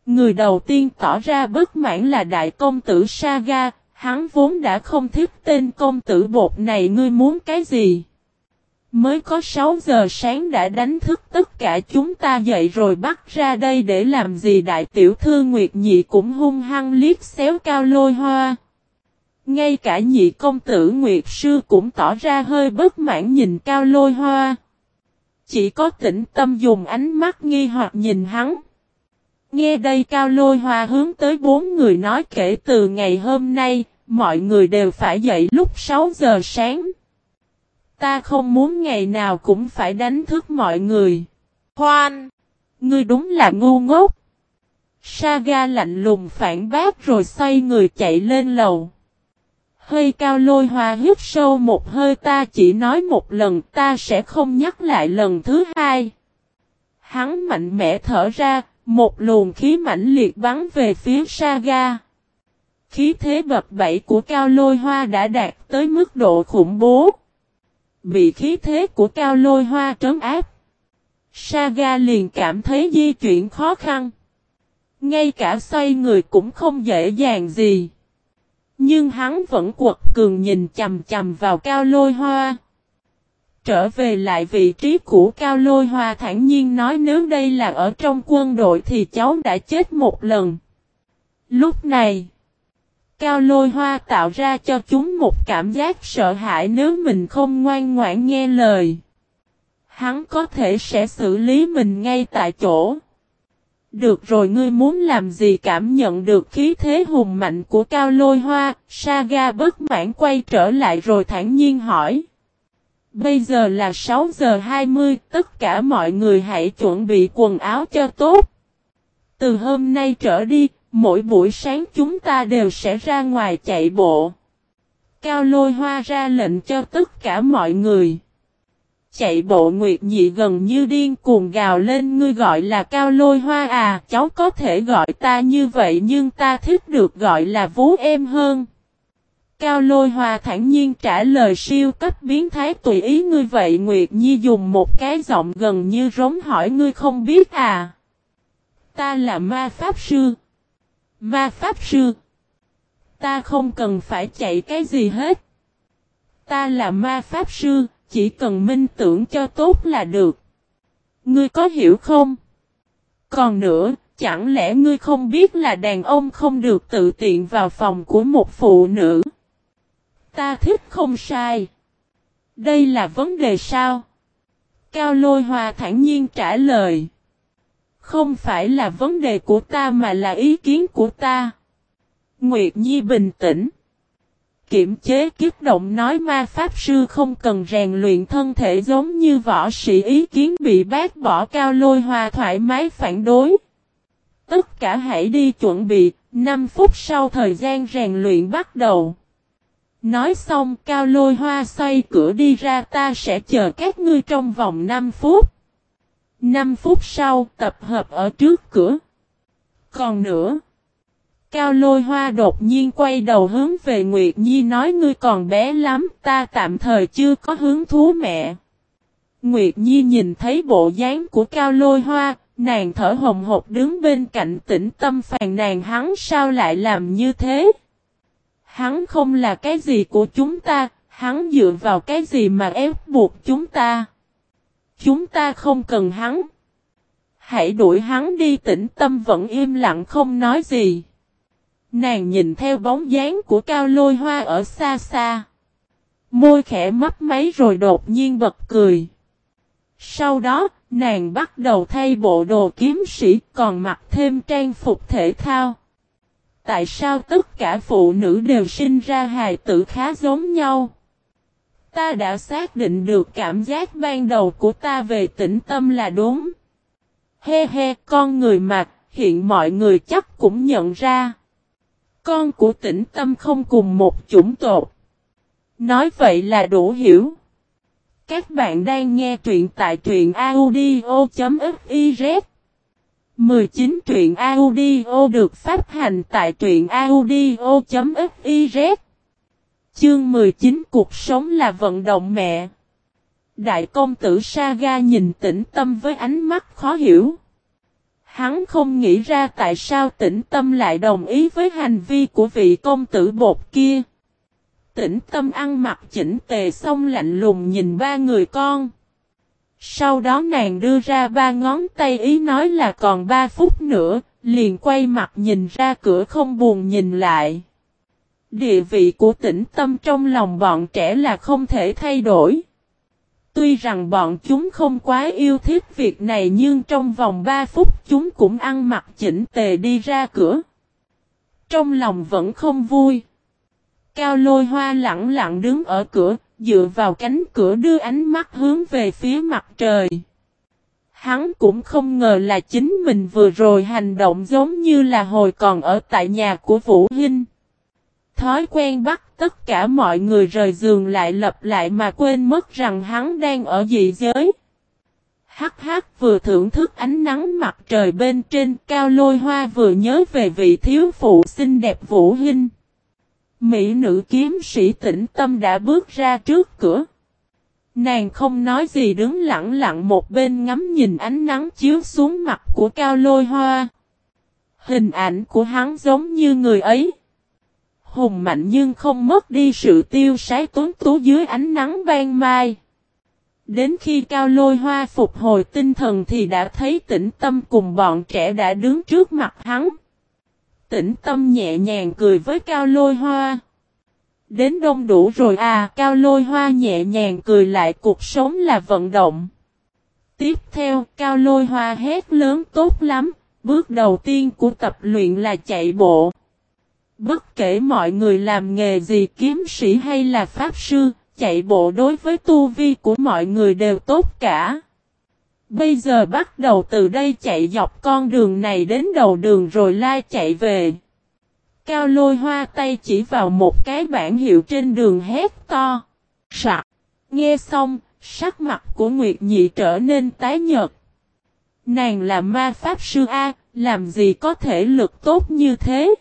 S1: Người đầu tiên tỏ ra bất mãn là đại công tử Saga, Hắn vốn đã không thích tên công tử bột này ngươi muốn cái gì? Mới có 6 giờ sáng đã đánh thức tất cả chúng ta dậy rồi bắt ra đây để làm gì đại tiểu thư Nguyệt Nhị cũng hung hăng liếc xéo cao lôi hoa. Ngay cả nhị công tử Nguyệt Sư cũng tỏ ra hơi bất mãn nhìn cao lôi hoa. Chỉ có tĩnh tâm dùng ánh mắt nghi hoặc nhìn hắn. Nghe đây cao lôi hoa hướng tới bốn người nói kể từ ngày hôm nay, mọi người đều phải dậy lúc 6 giờ sáng. Ta không muốn ngày nào cũng phải đánh thức mọi người. Khoan! Ngươi đúng là ngu ngốc. Saga lạnh lùng phản bác rồi xoay người chạy lên lầu. Hơi cao lôi hoa hít sâu một hơi ta chỉ nói một lần ta sẽ không nhắc lại lần thứ hai. Hắn mạnh mẽ thở ra, một luồng khí mãnh liệt bắn về phía Saga. Khí thế bập bẫy của cao lôi hoa đã đạt tới mức độ khủng bố. Bị khí thế của cao lôi hoa trấn áp. Saga liền cảm thấy di chuyển khó khăn. Ngay cả xoay người cũng không dễ dàng gì. Nhưng hắn vẫn quật cường nhìn chầm chầm vào cao lôi hoa. Trở về lại vị trí của cao lôi hoa thản nhiên nói nếu đây là ở trong quân đội thì cháu đã chết một lần. Lúc này, cao lôi hoa tạo ra cho chúng một cảm giác sợ hãi nếu mình không ngoan ngoãn nghe lời. Hắn có thể sẽ xử lý mình ngay tại chỗ. Được rồi ngươi muốn làm gì cảm nhận được khí thế hùng mạnh của cao lôi hoa, Saga bất mãn quay trở lại rồi thản nhiên hỏi. Bây giờ là 6 giờ 20, tất cả mọi người hãy chuẩn bị quần áo cho tốt. Từ hôm nay trở đi, mỗi buổi sáng chúng ta đều sẽ ra ngoài chạy bộ. Cao lôi hoa ra lệnh cho tất cả mọi người chạy bộ nguyệt nhị gần như điên cuồng gào lên ngươi gọi là cao lôi hoa à, cháu có thể gọi ta như vậy nhưng ta thích được gọi là vú em hơn. Cao lôi hoa thản nhiên trả lời siêu cấp biến thái tùy ý ngươi vậy Nguyệt Nhi dùng một cái giọng gần như rống hỏi ngươi không biết à. Ta là ma pháp sư. Ma pháp sư. Ta không cần phải chạy cái gì hết. Ta là ma pháp sư, chỉ cần minh tưởng cho tốt là được. Ngươi có hiểu không? Còn nữa, chẳng lẽ ngươi không biết là đàn ông không được tự tiện vào phòng của một phụ nữ? Ta thích không sai. Đây là vấn đề sao? Cao lôi hòa thản nhiên trả lời. Không phải là vấn đề của ta mà là ý kiến của ta. Nguyệt Nhi bình tĩnh kiểm chế kiếp động nói ma pháp sư không cần rèn luyện thân thể giống như võ sĩ ý kiến bị bác bỏ cao lôi hoa thoải mái phản đối. Tất cả hãy đi chuẩn bị, 5 phút sau thời gian rèn luyện bắt đầu. Nói xong cao lôi hoa xoay cửa đi ra ta sẽ chờ các ngươi trong vòng 5 phút. 5 phút sau tập hợp ở trước cửa. Còn nữa. Cao lôi hoa đột nhiên quay đầu hướng về Nguyệt Nhi nói ngươi còn bé lắm, ta tạm thời chưa có hướng thú mẹ. Nguyệt Nhi nhìn thấy bộ dáng của cao lôi hoa, nàng thở hồng hộc đứng bên cạnh tĩnh tâm phàn nàn hắn sao lại làm như thế. Hắn không là cái gì của chúng ta, hắn dựa vào cái gì mà ép buộc chúng ta. Chúng ta không cần hắn. Hãy đuổi hắn đi tĩnh tâm vẫn im lặng không nói gì. Nàng nhìn theo bóng dáng của cao lôi hoa ở xa xa. Môi khẽ mấp máy rồi đột nhiên bật cười. Sau đó, nàng bắt đầu thay bộ đồ kiếm sĩ còn mặc thêm trang phục thể thao. Tại sao tất cả phụ nữ đều sinh ra hài tử khá giống nhau? Ta đã xác định được cảm giác ban đầu của ta về tĩnh tâm là đúng. He he, con người mặt, hiện mọi người chắc cũng nhận ra. Con của tĩnh tâm không cùng một chủng tộc. Nói vậy là đủ hiểu. Các bạn đang nghe truyện tại truyện audio.fiz 19 truyện audio được phát hành tại truyện audio.fiz Chương 19 Cuộc sống là vận động mẹ Đại công tử Saga nhìn tĩnh tâm với ánh mắt khó hiểu. Hắn không nghĩ ra tại sao tĩnh tâm lại đồng ý với hành vi của vị công tử bột kia. Tĩnh tâm ăn mặc chỉnh tề xong lạnh lùng nhìn ba người con. Sau đó nàng đưa ra ba ngón tay ý nói là còn ba phút nữa, liền quay mặt nhìn ra cửa không buồn nhìn lại. Địa vị của tĩnh tâm trong lòng bọn trẻ là không thể thay đổi. Tuy rằng bọn chúng không quá yêu thích việc này nhưng trong vòng 3 phút chúng cũng ăn mặc chỉnh tề đi ra cửa. Trong lòng vẫn không vui. Cao lôi hoa lặng lặng đứng ở cửa, dựa vào cánh cửa đưa ánh mắt hướng về phía mặt trời. Hắn cũng không ngờ là chính mình vừa rồi hành động giống như là hồi còn ở tại nhà của Vũ Hinh. Thói quen bắt tất cả mọi người rời giường lại lặp lại mà quên mất rằng hắn đang ở dị giới. Hắc hắc, vừa thưởng thức ánh nắng mặt trời bên trên, cao lôi hoa vừa nhớ về vị thiếu phụ xinh đẹp Vũ Hinh. Mỹ nữ kiếm sĩ tĩnh tâm đã bước ra trước cửa. Nàng không nói gì đứng lặng lặng một bên ngắm nhìn ánh nắng chiếu xuống mặt của cao lôi hoa. Hình ảnh của hắn giống như người ấy. Hùng mạnh nhưng không mất đi sự tiêu sái tuấn tú dưới ánh nắng ban mai. Đến khi cao lôi hoa phục hồi tinh thần thì đã thấy tĩnh tâm cùng bọn trẻ đã đứng trước mặt hắn. Tĩnh tâm nhẹ nhàng cười với cao lôi hoa. Đến đông đủ rồi à, cao lôi hoa nhẹ nhàng cười lại cuộc sống là vận động. Tiếp theo, cao lôi hoa hét lớn tốt lắm, bước đầu tiên của tập luyện là chạy bộ. Bất kể mọi người làm nghề gì kiếm sĩ hay là pháp sư, chạy bộ đối với tu vi của mọi người đều tốt cả. Bây giờ bắt đầu từ đây chạy dọc con đường này đến đầu đường rồi lai chạy về. Cao lôi hoa tay chỉ vào một cái bản hiệu trên đường hét to. Sạc. Nghe xong, sắc mặt của Nguyệt Nhị trở nên tái nhợt. Nàng là ma pháp sư A, làm gì có thể lực tốt như thế?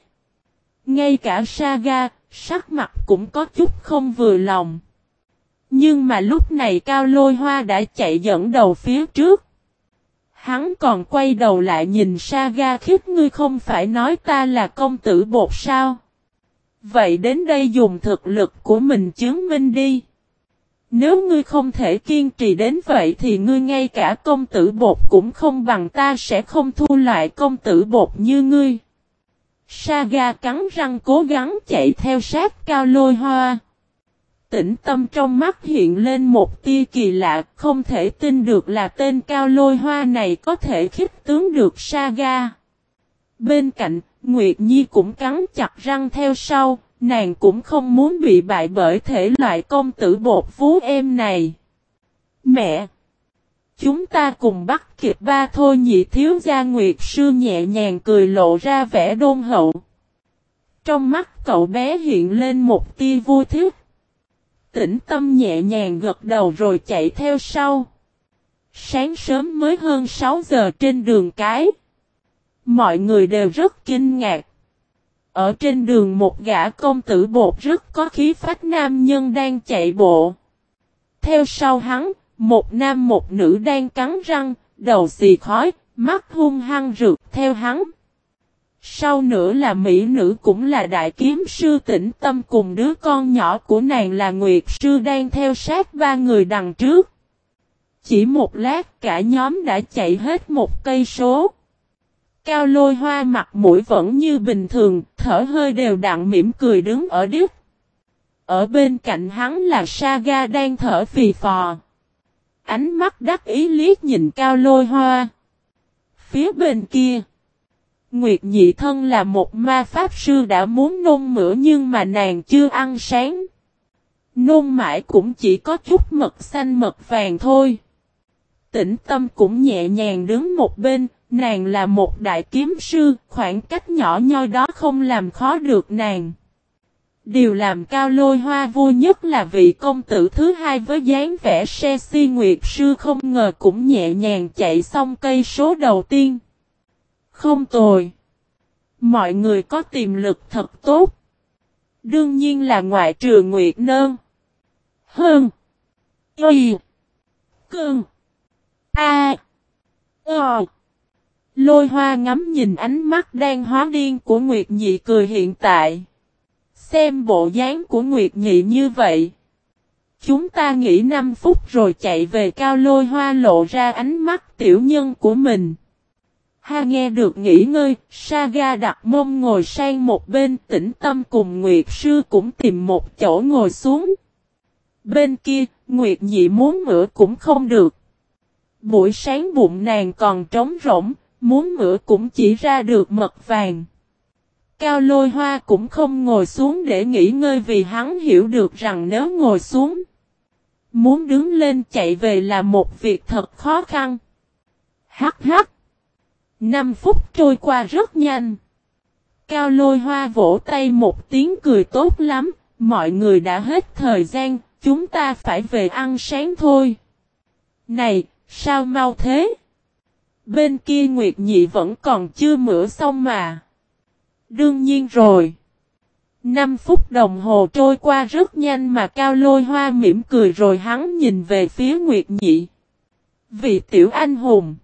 S1: Ngay cả Saga, sắc mặt cũng có chút không vừa lòng. Nhưng mà lúc này Cao Lôi Hoa đã chạy dẫn đầu phía trước. Hắn còn quay đầu lại nhìn Saga khiếp ngươi không phải nói ta là công tử bột sao. Vậy đến đây dùng thực lực của mình chứng minh đi. Nếu ngươi không thể kiên trì đến vậy thì ngươi ngay cả công tử bột cũng không bằng ta sẽ không thu lại công tử bột như ngươi. Saga cắn răng cố gắng chạy theo sát cao lôi hoa. Tĩnh tâm trong mắt hiện lên một tia kỳ lạ, không thể tin được là tên cao lôi hoa này có thể khích tướng được Saga. Bên cạnh, Nguyệt Nhi cũng cắn chặt răng theo sau, nàng cũng không muốn bị bại bởi thể loại công tử bột vú em này. Mẹ! Chúng ta cùng bắt kịp ba thôi nhị thiếu gia Nguyệt Sư nhẹ nhàng cười lộ ra vẻ đôn hậu. Trong mắt cậu bé hiện lên một tia vui thích. Tĩnh tâm nhẹ nhàng gật đầu rồi chạy theo sau. Sáng sớm mới hơn 6 giờ trên đường cái. Mọi người đều rất kinh ngạc. Ở trên đường một gã công tử bột rất có khí phách nam nhân đang chạy bộ. Theo sau hắn, một nam một nữ đang cắn răng, đầu xì khói, mắt hung hăng rượt theo hắn. Sau nữa là mỹ nữ cũng là đại kiếm sư tĩnh tâm cùng đứa con nhỏ của nàng là Nguyệt sư đang theo sát ba người đằng trước. Chỉ một lát cả nhóm đã chạy hết một cây số. Cao lôi hoa mặt mũi vẫn như bình thường, thở hơi đều đặn mỉm cười đứng ở đứt. Ở bên cạnh hắn là Saga đang thở phì phò. Ánh mắt đắc ý liếc nhìn cao lôi hoa. Phía bên kia. Nguyệt nhị thân là một ma pháp sư đã muốn nôn mửa nhưng mà nàng chưa ăn sáng. Nôn mãi cũng chỉ có chút mật xanh mật vàng thôi. Tĩnh tâm cũng nhẹ nhàng đứng một bên, nàng là một đại kiếm sư, khoảng cách nhỏ nhoi đó không làm khó được nàng. Điều làm cao lôi hoa vui nhất là vị công tử thứ hai với dáng vẻ xe si nguyệt sư không ngờ cũng nhẹ nhàng chạy xong cây số đầu tiên. Không tồi. Mọi người có tiềm lực thật tốt. Đương nhiên là ngoại trừ Nguyệt Nơn. Hơn. Y. Cơn. A. Ờ. Lôi hoa ngắm nhìn ánh mắt đang hóa điên của Nguyệt Nhị cười hiện tại. Xem bộ dáng của Nguyệt Nhị như vậy. Chúng ta nghỉ 5 phút rồi chạy về cao lôi hoa lộ ra ánh mắt tiểu nhân của mình. Ha nghe được nghỉ ngơi, Saga đặt mông ngồi sang một bên tĩnh tâm cùng Nguyệt Sư cũng tìm một chỗ ngồi xuống. Bên kia, Nguyệt Nhị muốn mửa cũng không được. Buổi sáng bụng nàng còn trống rỗng, muốn mửa cũng chỉ ra được mật vàng. Cao lôi hoa cũng không ngồi xuống để nghỉ ngơi vì hắn hiểu được rằng nếu ngồi xuống, muốn đứng lên chạy về là một việc thật khó khăn. Hắc hắc. Năm phút trôi qua rất nhanh. Cao lôi hoa vỗ tay một tiếng cười tốt lắm, mọi người đã hết thời gian, chúng ta phải về ăn sáng thôi. Này, sao mau thế? Bên kia Nguyệt Nhị vẫn còn chưa mửa xong mà. Đương nhiên rồi. 5 phút đồng hồ trôi qua rất nhanh mà Cao Lôi Hoa mỉm cười rồi hắn nhìn về phía Nguyệt Nhị. Vị tiểu anh hùng.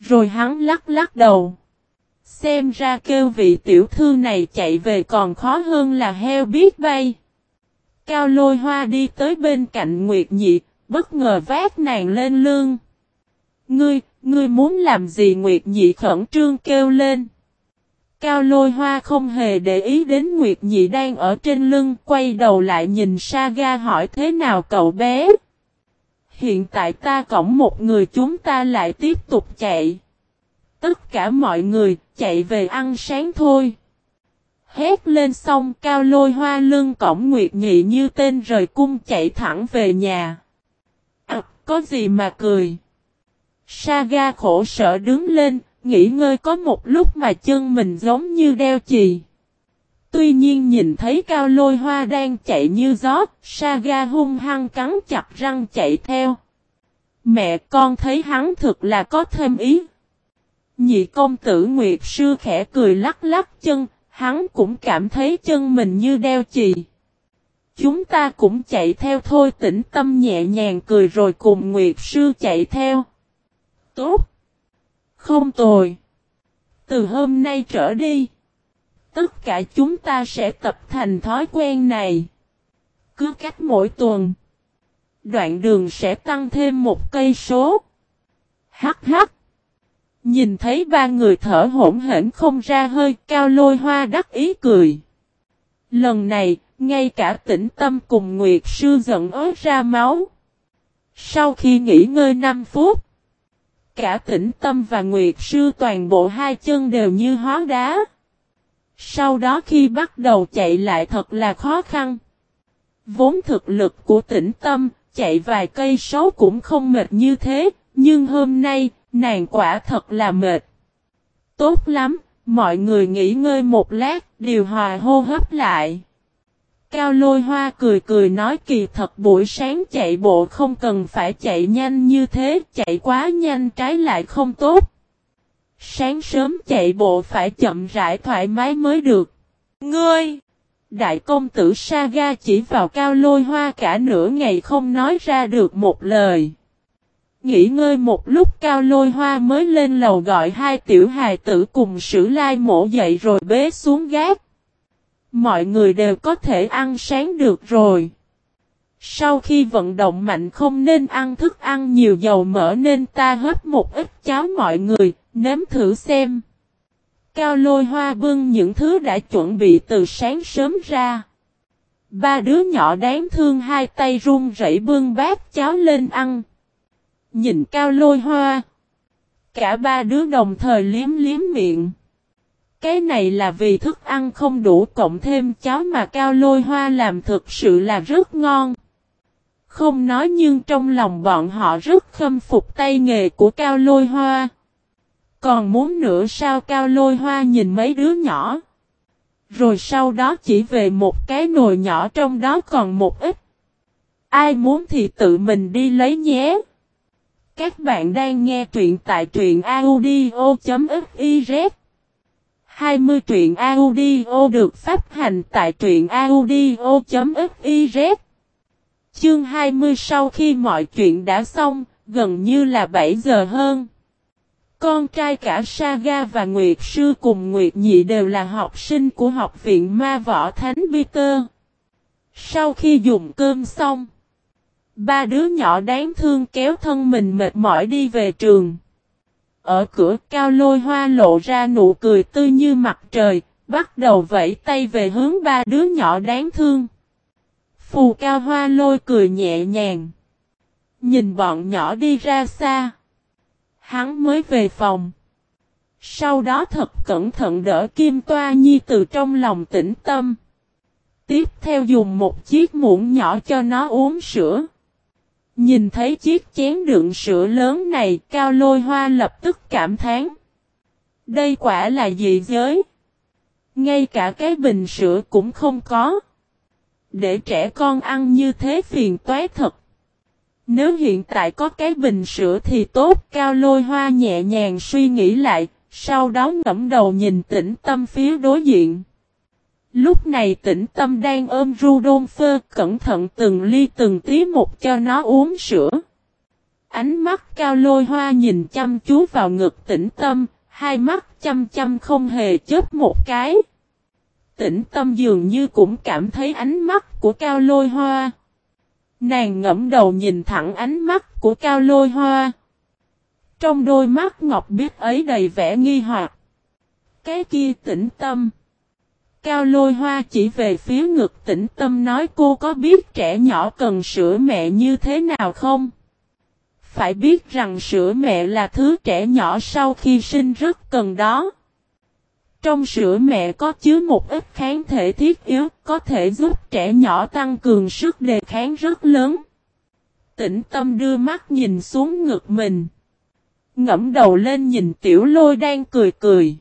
S1: Rồi hắn lắc lắc đầu. Xem ra kêu vị tiểu thư này chạy về còn khó hơn là heo biết bay. Cao lôi hoa đi tới bên cạnh Nguyệt Nhị, bất ngờ vác nàng lên lưng. Ngươi, ngươi muốn làm gì Nguyệt Nhị khẩn trương kêu lên. Cao lôi hoa không hề để ý đến Nguyệt Nhị đang ở trên lưng, quay đầu lại nhìn Saga hỏi thế nào cậu bé. Hiện tại ta cổng một người chúng ta lại tiếp tục chạy. Tất cả mọi người chạy về ăn sáng thôi. Hét lên xong cao lôi hoa lưng cổng nguyệt nhị như tên rời cung chạy thẳng về nhà. À, có gì mà cười. Saga khổ sở đứng lên, nghỉ ngơi có một lúc mà chân mình giống như đeo chì. Tuy nhiên nhìn thấy cao lôi hoa đang chạy như gió, Saga hung hăng cắn chặt răng chạy theo. Mẹ con thấy hắn thực là có thêm ý. Nhị công tử Nguyệt Sư khẽ cười lắc lắc chân, hắn cũng cảm thấy chân mình như đeo chì. Chúng ta cũng chạy theo thôi tĩnh tâm nhẹ nhàng cười rồi cùng Nguyệt Sư chạy theo. Tốt! Không tồi! Từ hôm nay trở đi, tất cả chúng ta sẽ tập thành thói quen này. Cứ cách mỗi tuần, đoạn đường sẽ tăng thêm một cây số. Hắc hắc! Nhìn thấy ba người thở hổn hển không ra hơi cao lôi hoa đắc ý cười. Lần này, ngay cả tĩnh tâm cùng Nguyệt Sư giận ớt ra máu. Sau khi nghỉ ngơi 5 phút, cả tĩnh tâm và Nguyệt Sư toàn bộ hai chân đều như hóa đá. Sau đó khi bắt đầu chạy lại thật là khó khăn. Vốn thực lực của tĩnh tâm, chạy vài cây số cũng không mệt như thế, nhưng hôm nay, Nàng quả thật là mệt. Tốt lắm, mọi người nghỉ ngơi một lát, điều hòa hô hấp lại. Cao lôi hoa cười cười nói kỳ thật buổi sáng chạy bộ không cần phải chạy nhanh như thế, chạy quá nhanh trái lại không tốt. Sáng sớm chạy bộ phải chậm rãi thoải mái mới được. Ngươi! Đại công tử Saga chỉ vào cao lôi hoa cả nửa ngày không nói ra được một lời. Nghỉ ngơi một lúc cao lôi hoa mới lên lầu gọi hai tiểu hài tử cùng sử lai mổ dậy rồi bế xuống gác. Mọi người đều có thể ăn sáng được rồi. Sau khi vận động mạnh không nên ăn thức ăn nhiều dầu mỡ nên ta hấp một ít cháo mọi người, nếm thử xem. Cao lôi hoa bưng những thứ đã chuẩn bị từ sáng sớm ra. Ba đứa nhỏ đáng thương hai tay run rẩy bưng bát cháo lên ăn nhìn cao lôi hoa. Cả ba đứa đồng thời liếm liếm miệng. Cái này là vì thức ăn không đủ, cộng thêm cháo mà cao lôi hoa làm thực sự là rất ngon. Không nói nhưng trong lòng bọn họ rất khâm phục tay nghề của cao lôi hoa. Còn muốn nữa sao cao lôi hoa nhìn mấy đứa nhỏ. Rồi sau đó chỉ về một cái nồi nhỏ trong đó còn một ít. Ai muốn thì tự mình đi lấy nhé. Các bạn đang nghe truyện tại truyện audio.fif 20 truyện audio được phát hành tại truyện audio.fiz Chương 20 sau khi mọi chuyện đã xong, gần như là 7 giờ hơn. Con trai cả Saga và Nguyệt Sư cùng Nguyệt Nhị đều là học sinh của học viện Ma Võ Thánh Peter. Sau khi dùng cơm xong, ba đứa nhỏ đáng thương kéo thân mình mệt mỏi đi về trường. Ở cửa cao lôi hoa lộ ra nụ cười tươi như mặt trời, bắt đầu vẫy tay về hướng ba đứa nhỏ đáng thương. Phù cao hoa lôi cười nhẹ nhàng. Nhìn bọn nhỏ đi ra xa. Hắn mới về phòng. Sau đó thật cẩn thận đỡ Kim Toa Nhi từ trong lòng tĩnh tâm. Tiếp theo dùng một chiếc muỗng nhỏ cho nó uống sữa. Nhìn thấy chiếc chén đựng sữa lớn này, Cao Lôi Hoa lập tức cảm thán. Đây quả là dị giới. Ngay cả cái bình sữa cũng không có. Để trẻ con ăn như thế phiền toái thật. Nếu hiện tại có cái bình sữa thì tốt, Cao Lôi Hoa nhẹ nhàng suy nghĩ lại, sau đó ngẫm đầu nhìn tĩnh tâm phía đối diện. Lúc này tĩnh tâm đang ôm Rudolfo cẩn thận từng ly từng tí một cho nó uống sữa. Ánh mắt cao lôi hoa nhìn chăm chú vào ngực tĩnh tâm, hai mắt chăm chăm không hề chớp một cái. Tĩnh tâm dường như cũng cảm thấy ánh mắt của cao lôi hoa. Nàng ngẫm đầu nhìn thẳng ánh mắt của cao lôi hoa. Trong đôi mắt ngọc biết ấy đầy vẻ nghi hoặc. Cái kia tĩnh tâm. Cao lôi hoa chỉ về phía ngực tĩnh tâm nói cô có biết trẻ nhỏ cần sữa mẹ như thế nào không? Phải biết rằng sữa mẹ là thứ trẻ nhỏ sau khi sinh rất cần đó. Trong sữa mẹ có chứa một ít kháng thể thiết yếu, có thể giúp trẻ nhỏ tăng cường sức đề kháng rất lớn. Tĩnh tâm đưa mắt nhìn xuống ngực mình. Ngẫm đầu lên nhìn tiểu lôi đang cười cười.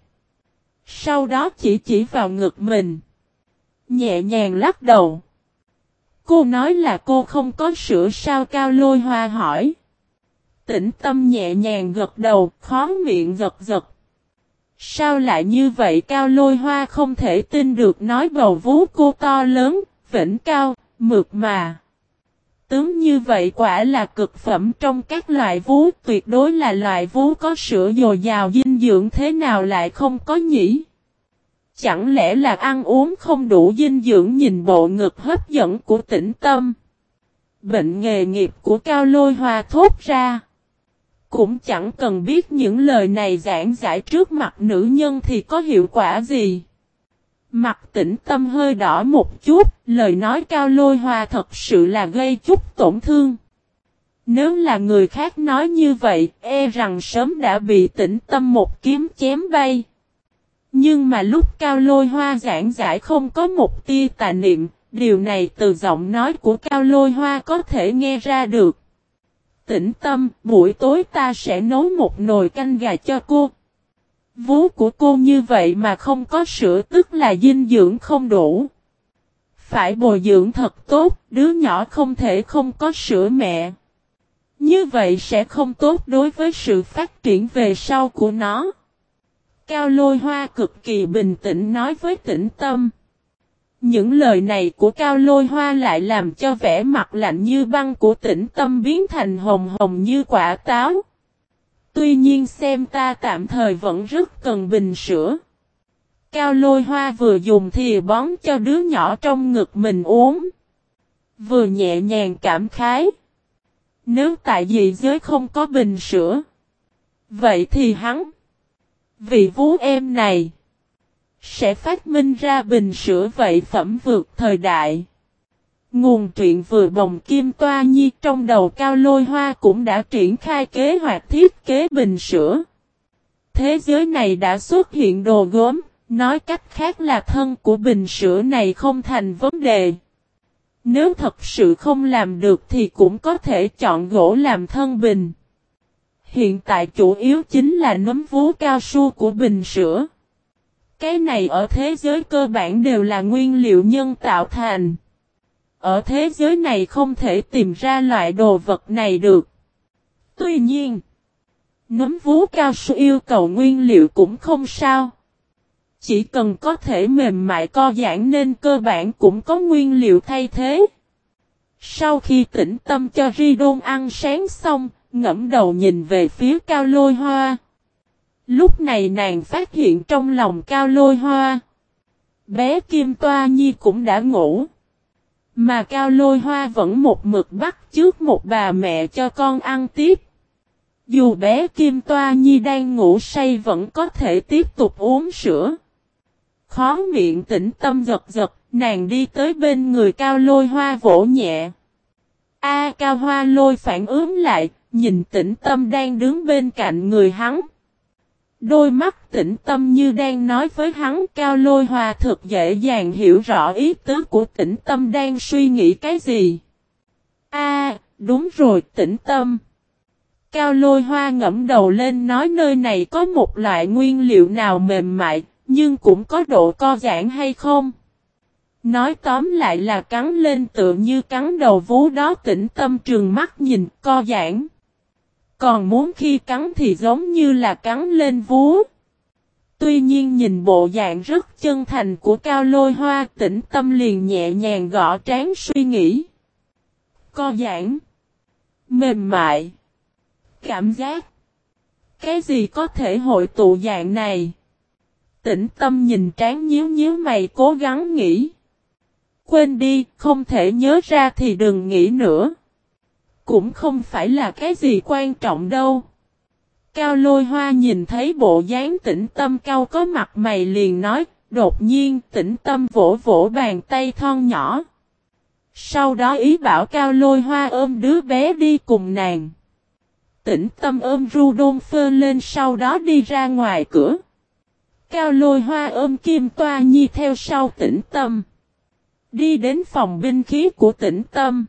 S1: Sau đó chỉ chỉ vào ngực mình. Nhẹ nhàng lắc đầu. Cô nói là cô không có sữa sao cao lôi hoa hỏi. Tĩnh tâm nhẹ nhàng gật đầu, khó miệng gật gật. Sao lại như vậy cao lôi hoa không thể tin được nói bầu vú cô to lớn, vĩnh cao, mượt mà. Tướng như vậy quả là cực phẩm trong các loại vú, tuyệt đối là loại vú có sữa dồi dào dinh dưỡng thế nào lại không có nhỉ? Chẳng lẽ là ăn uống không đủ dinh dưỡng nhìn bộ ngực hấp dẫn của tĩnh tâm? Bệnh nghề nghiệp của Cao Lôi Hoa thốt ra. Cũng chẳng cần biết những lời này giảng giải trước mặt nữ nhân thì có hiệu quả gì. Mặt tĩnh tâm hơi đỏ một chút, lời nói cao lôi hoa thật sự là gây chút tổn thương. Nếu là người khác nói như vậy, e rằng sớm đã bị tĩnh tâm một kiếm chém bay. Nhưng mà lúc cao lôi hoa giảng giải không có một tia tà niệm, điều này từ giọng nói của cao lôi hoa có thể nghe ra được. Tĩnh tâm, buổi tối ta sẽ nấu một nồi canh gà cho cô. Vú của cô như vậy mà không có sữa tức là dinh dưỡng không đủ. Phải bồi dưỡng thật tốt, đứa nhỏ không thể không có sữa mẹ. Như vậy sẽ không tốt đối với sự phát triển về sau của nó. Cao lôi hoa cực kỳ bình tĩnh nói với tĩnh tâm. Những lời này của Cao Lôi Hoa lại làm cho vẻ mặt lạnh như băng của tĩnh tâm biến thành hồng hồng như quả táo. Tuy nhiên xem ta tạm thời vẫn rất cần bình sữa. Cao Lôi Hoa vừa dùng thì bón cho đứa nhỏ trong ngực mình uống. Vừa nhẹ nhàng cảm khái. Nếu tại dị giới không có bình sữa. Vậy thì hắn. Vị vú em này, sẽ phát minh ra bình sữa vậy phẩm vượt thời đại. Nguồn truyện vừa bồng kim toa nhi trong đầu cao lôi hoa cũng đã triển khai kế hoạch thiết kế bình sữa. Thế giới này đã xuất hiện đồ gốm, nói cách khác là thân của bình sữa này không thành vấn đề. Nếu thật sự không làm được thì cũng có thể chọn gỗ làm thân bình. Hiện tại chủ yếu chính là nấm vú cao su của bình sữa. Cái này ở thế giới cơ bản đều là nguyên liệu nhân tạo thành. Ở thế giới này không thể tìm ra loại đồ vật này được. Tuy nhiên, nấm vú cao su yêu cầu nguyên liệu cũng không sao. Chỉ cần có thể mềm mại co giãn nên cơ bản cũng có nguyên liệu thay thế. Sau khi tĩnh tâm cho Ridon ăn sáng xong, ngẫm đầu nhìn về phía cao lôi hoa. Lúc này nàng phát hiện trong lòng cao lôi hoa. Bé Kim Toa Nhi cũng đã ngủ. Mà cao lôi hoa vẫn một mực bắt trước một bà mẹ cho con ăn tiếp. Dù bé Kim Toa Nhi đang ngủ say vẫn có thể tiếp tục uống sữa. Khó miệng tĩnh tâm giật giật, nàng đi tới bên người cao lôi hoa vỗ nhẹ. A cao hoa lôi phản ứng lại, nhìn tĩnh tâm đang đứng bên cạnh người hắn. Đôi mắt tĩnh tâm như đang nói với hắn cao lôi hoa thực dễ dàng hiểu rõ ý tứ của tĩnh tâm đang suy nghĩ cái gì. A, đúng rồi tĩnh tâm. Cao lôi hoa ngẫm đầu lên nói nơi này có một loại nguyên liệu nào mềm mại, nhưng cũng có độ co giãn hay không? Nói tóm lại là cắn lên tựa như cắn đầu vú đó tĩnh tâm trường mắt nhìn co giãn. Còn muốn khi cắn thì giống như là cắn lên vú. Tuy nhiên nhìn bộ dạng rất chân thành của cao lôi hoa tĩnh tâm liền nhẹ nhàng gõ trán suy nghĩ. Co giãn. Mềm mại. Cảm giác. Cái gì có thể hội tụ dạng này? Tĩnh tâm nhìn trán nhíu nhíu mày cố gắng nghĩ. Quên đi, không thể nhớ ra thì đừng nghĩ nữa. Cũng không phải là cái gì quan trọng đâu. Cao lôi hoa nhìn thấy bộ dáng tĩnh tâm cao có mặt mày liền nói, đột nhiên tĩnh tâm vỗ vỗ bàn tay thon nhỏ. Sau đó ý bảo cao lôi hoa ôm đứa bé đi cùng nàng. Tĩnh tâm ôm Rudolph lên sau đó đi ra ngoài cửa. Cao lôi hoa ôm kim toa nhi theo sau tĩnh tâm. Đi đến phòng binh khí của tĩnh tâm.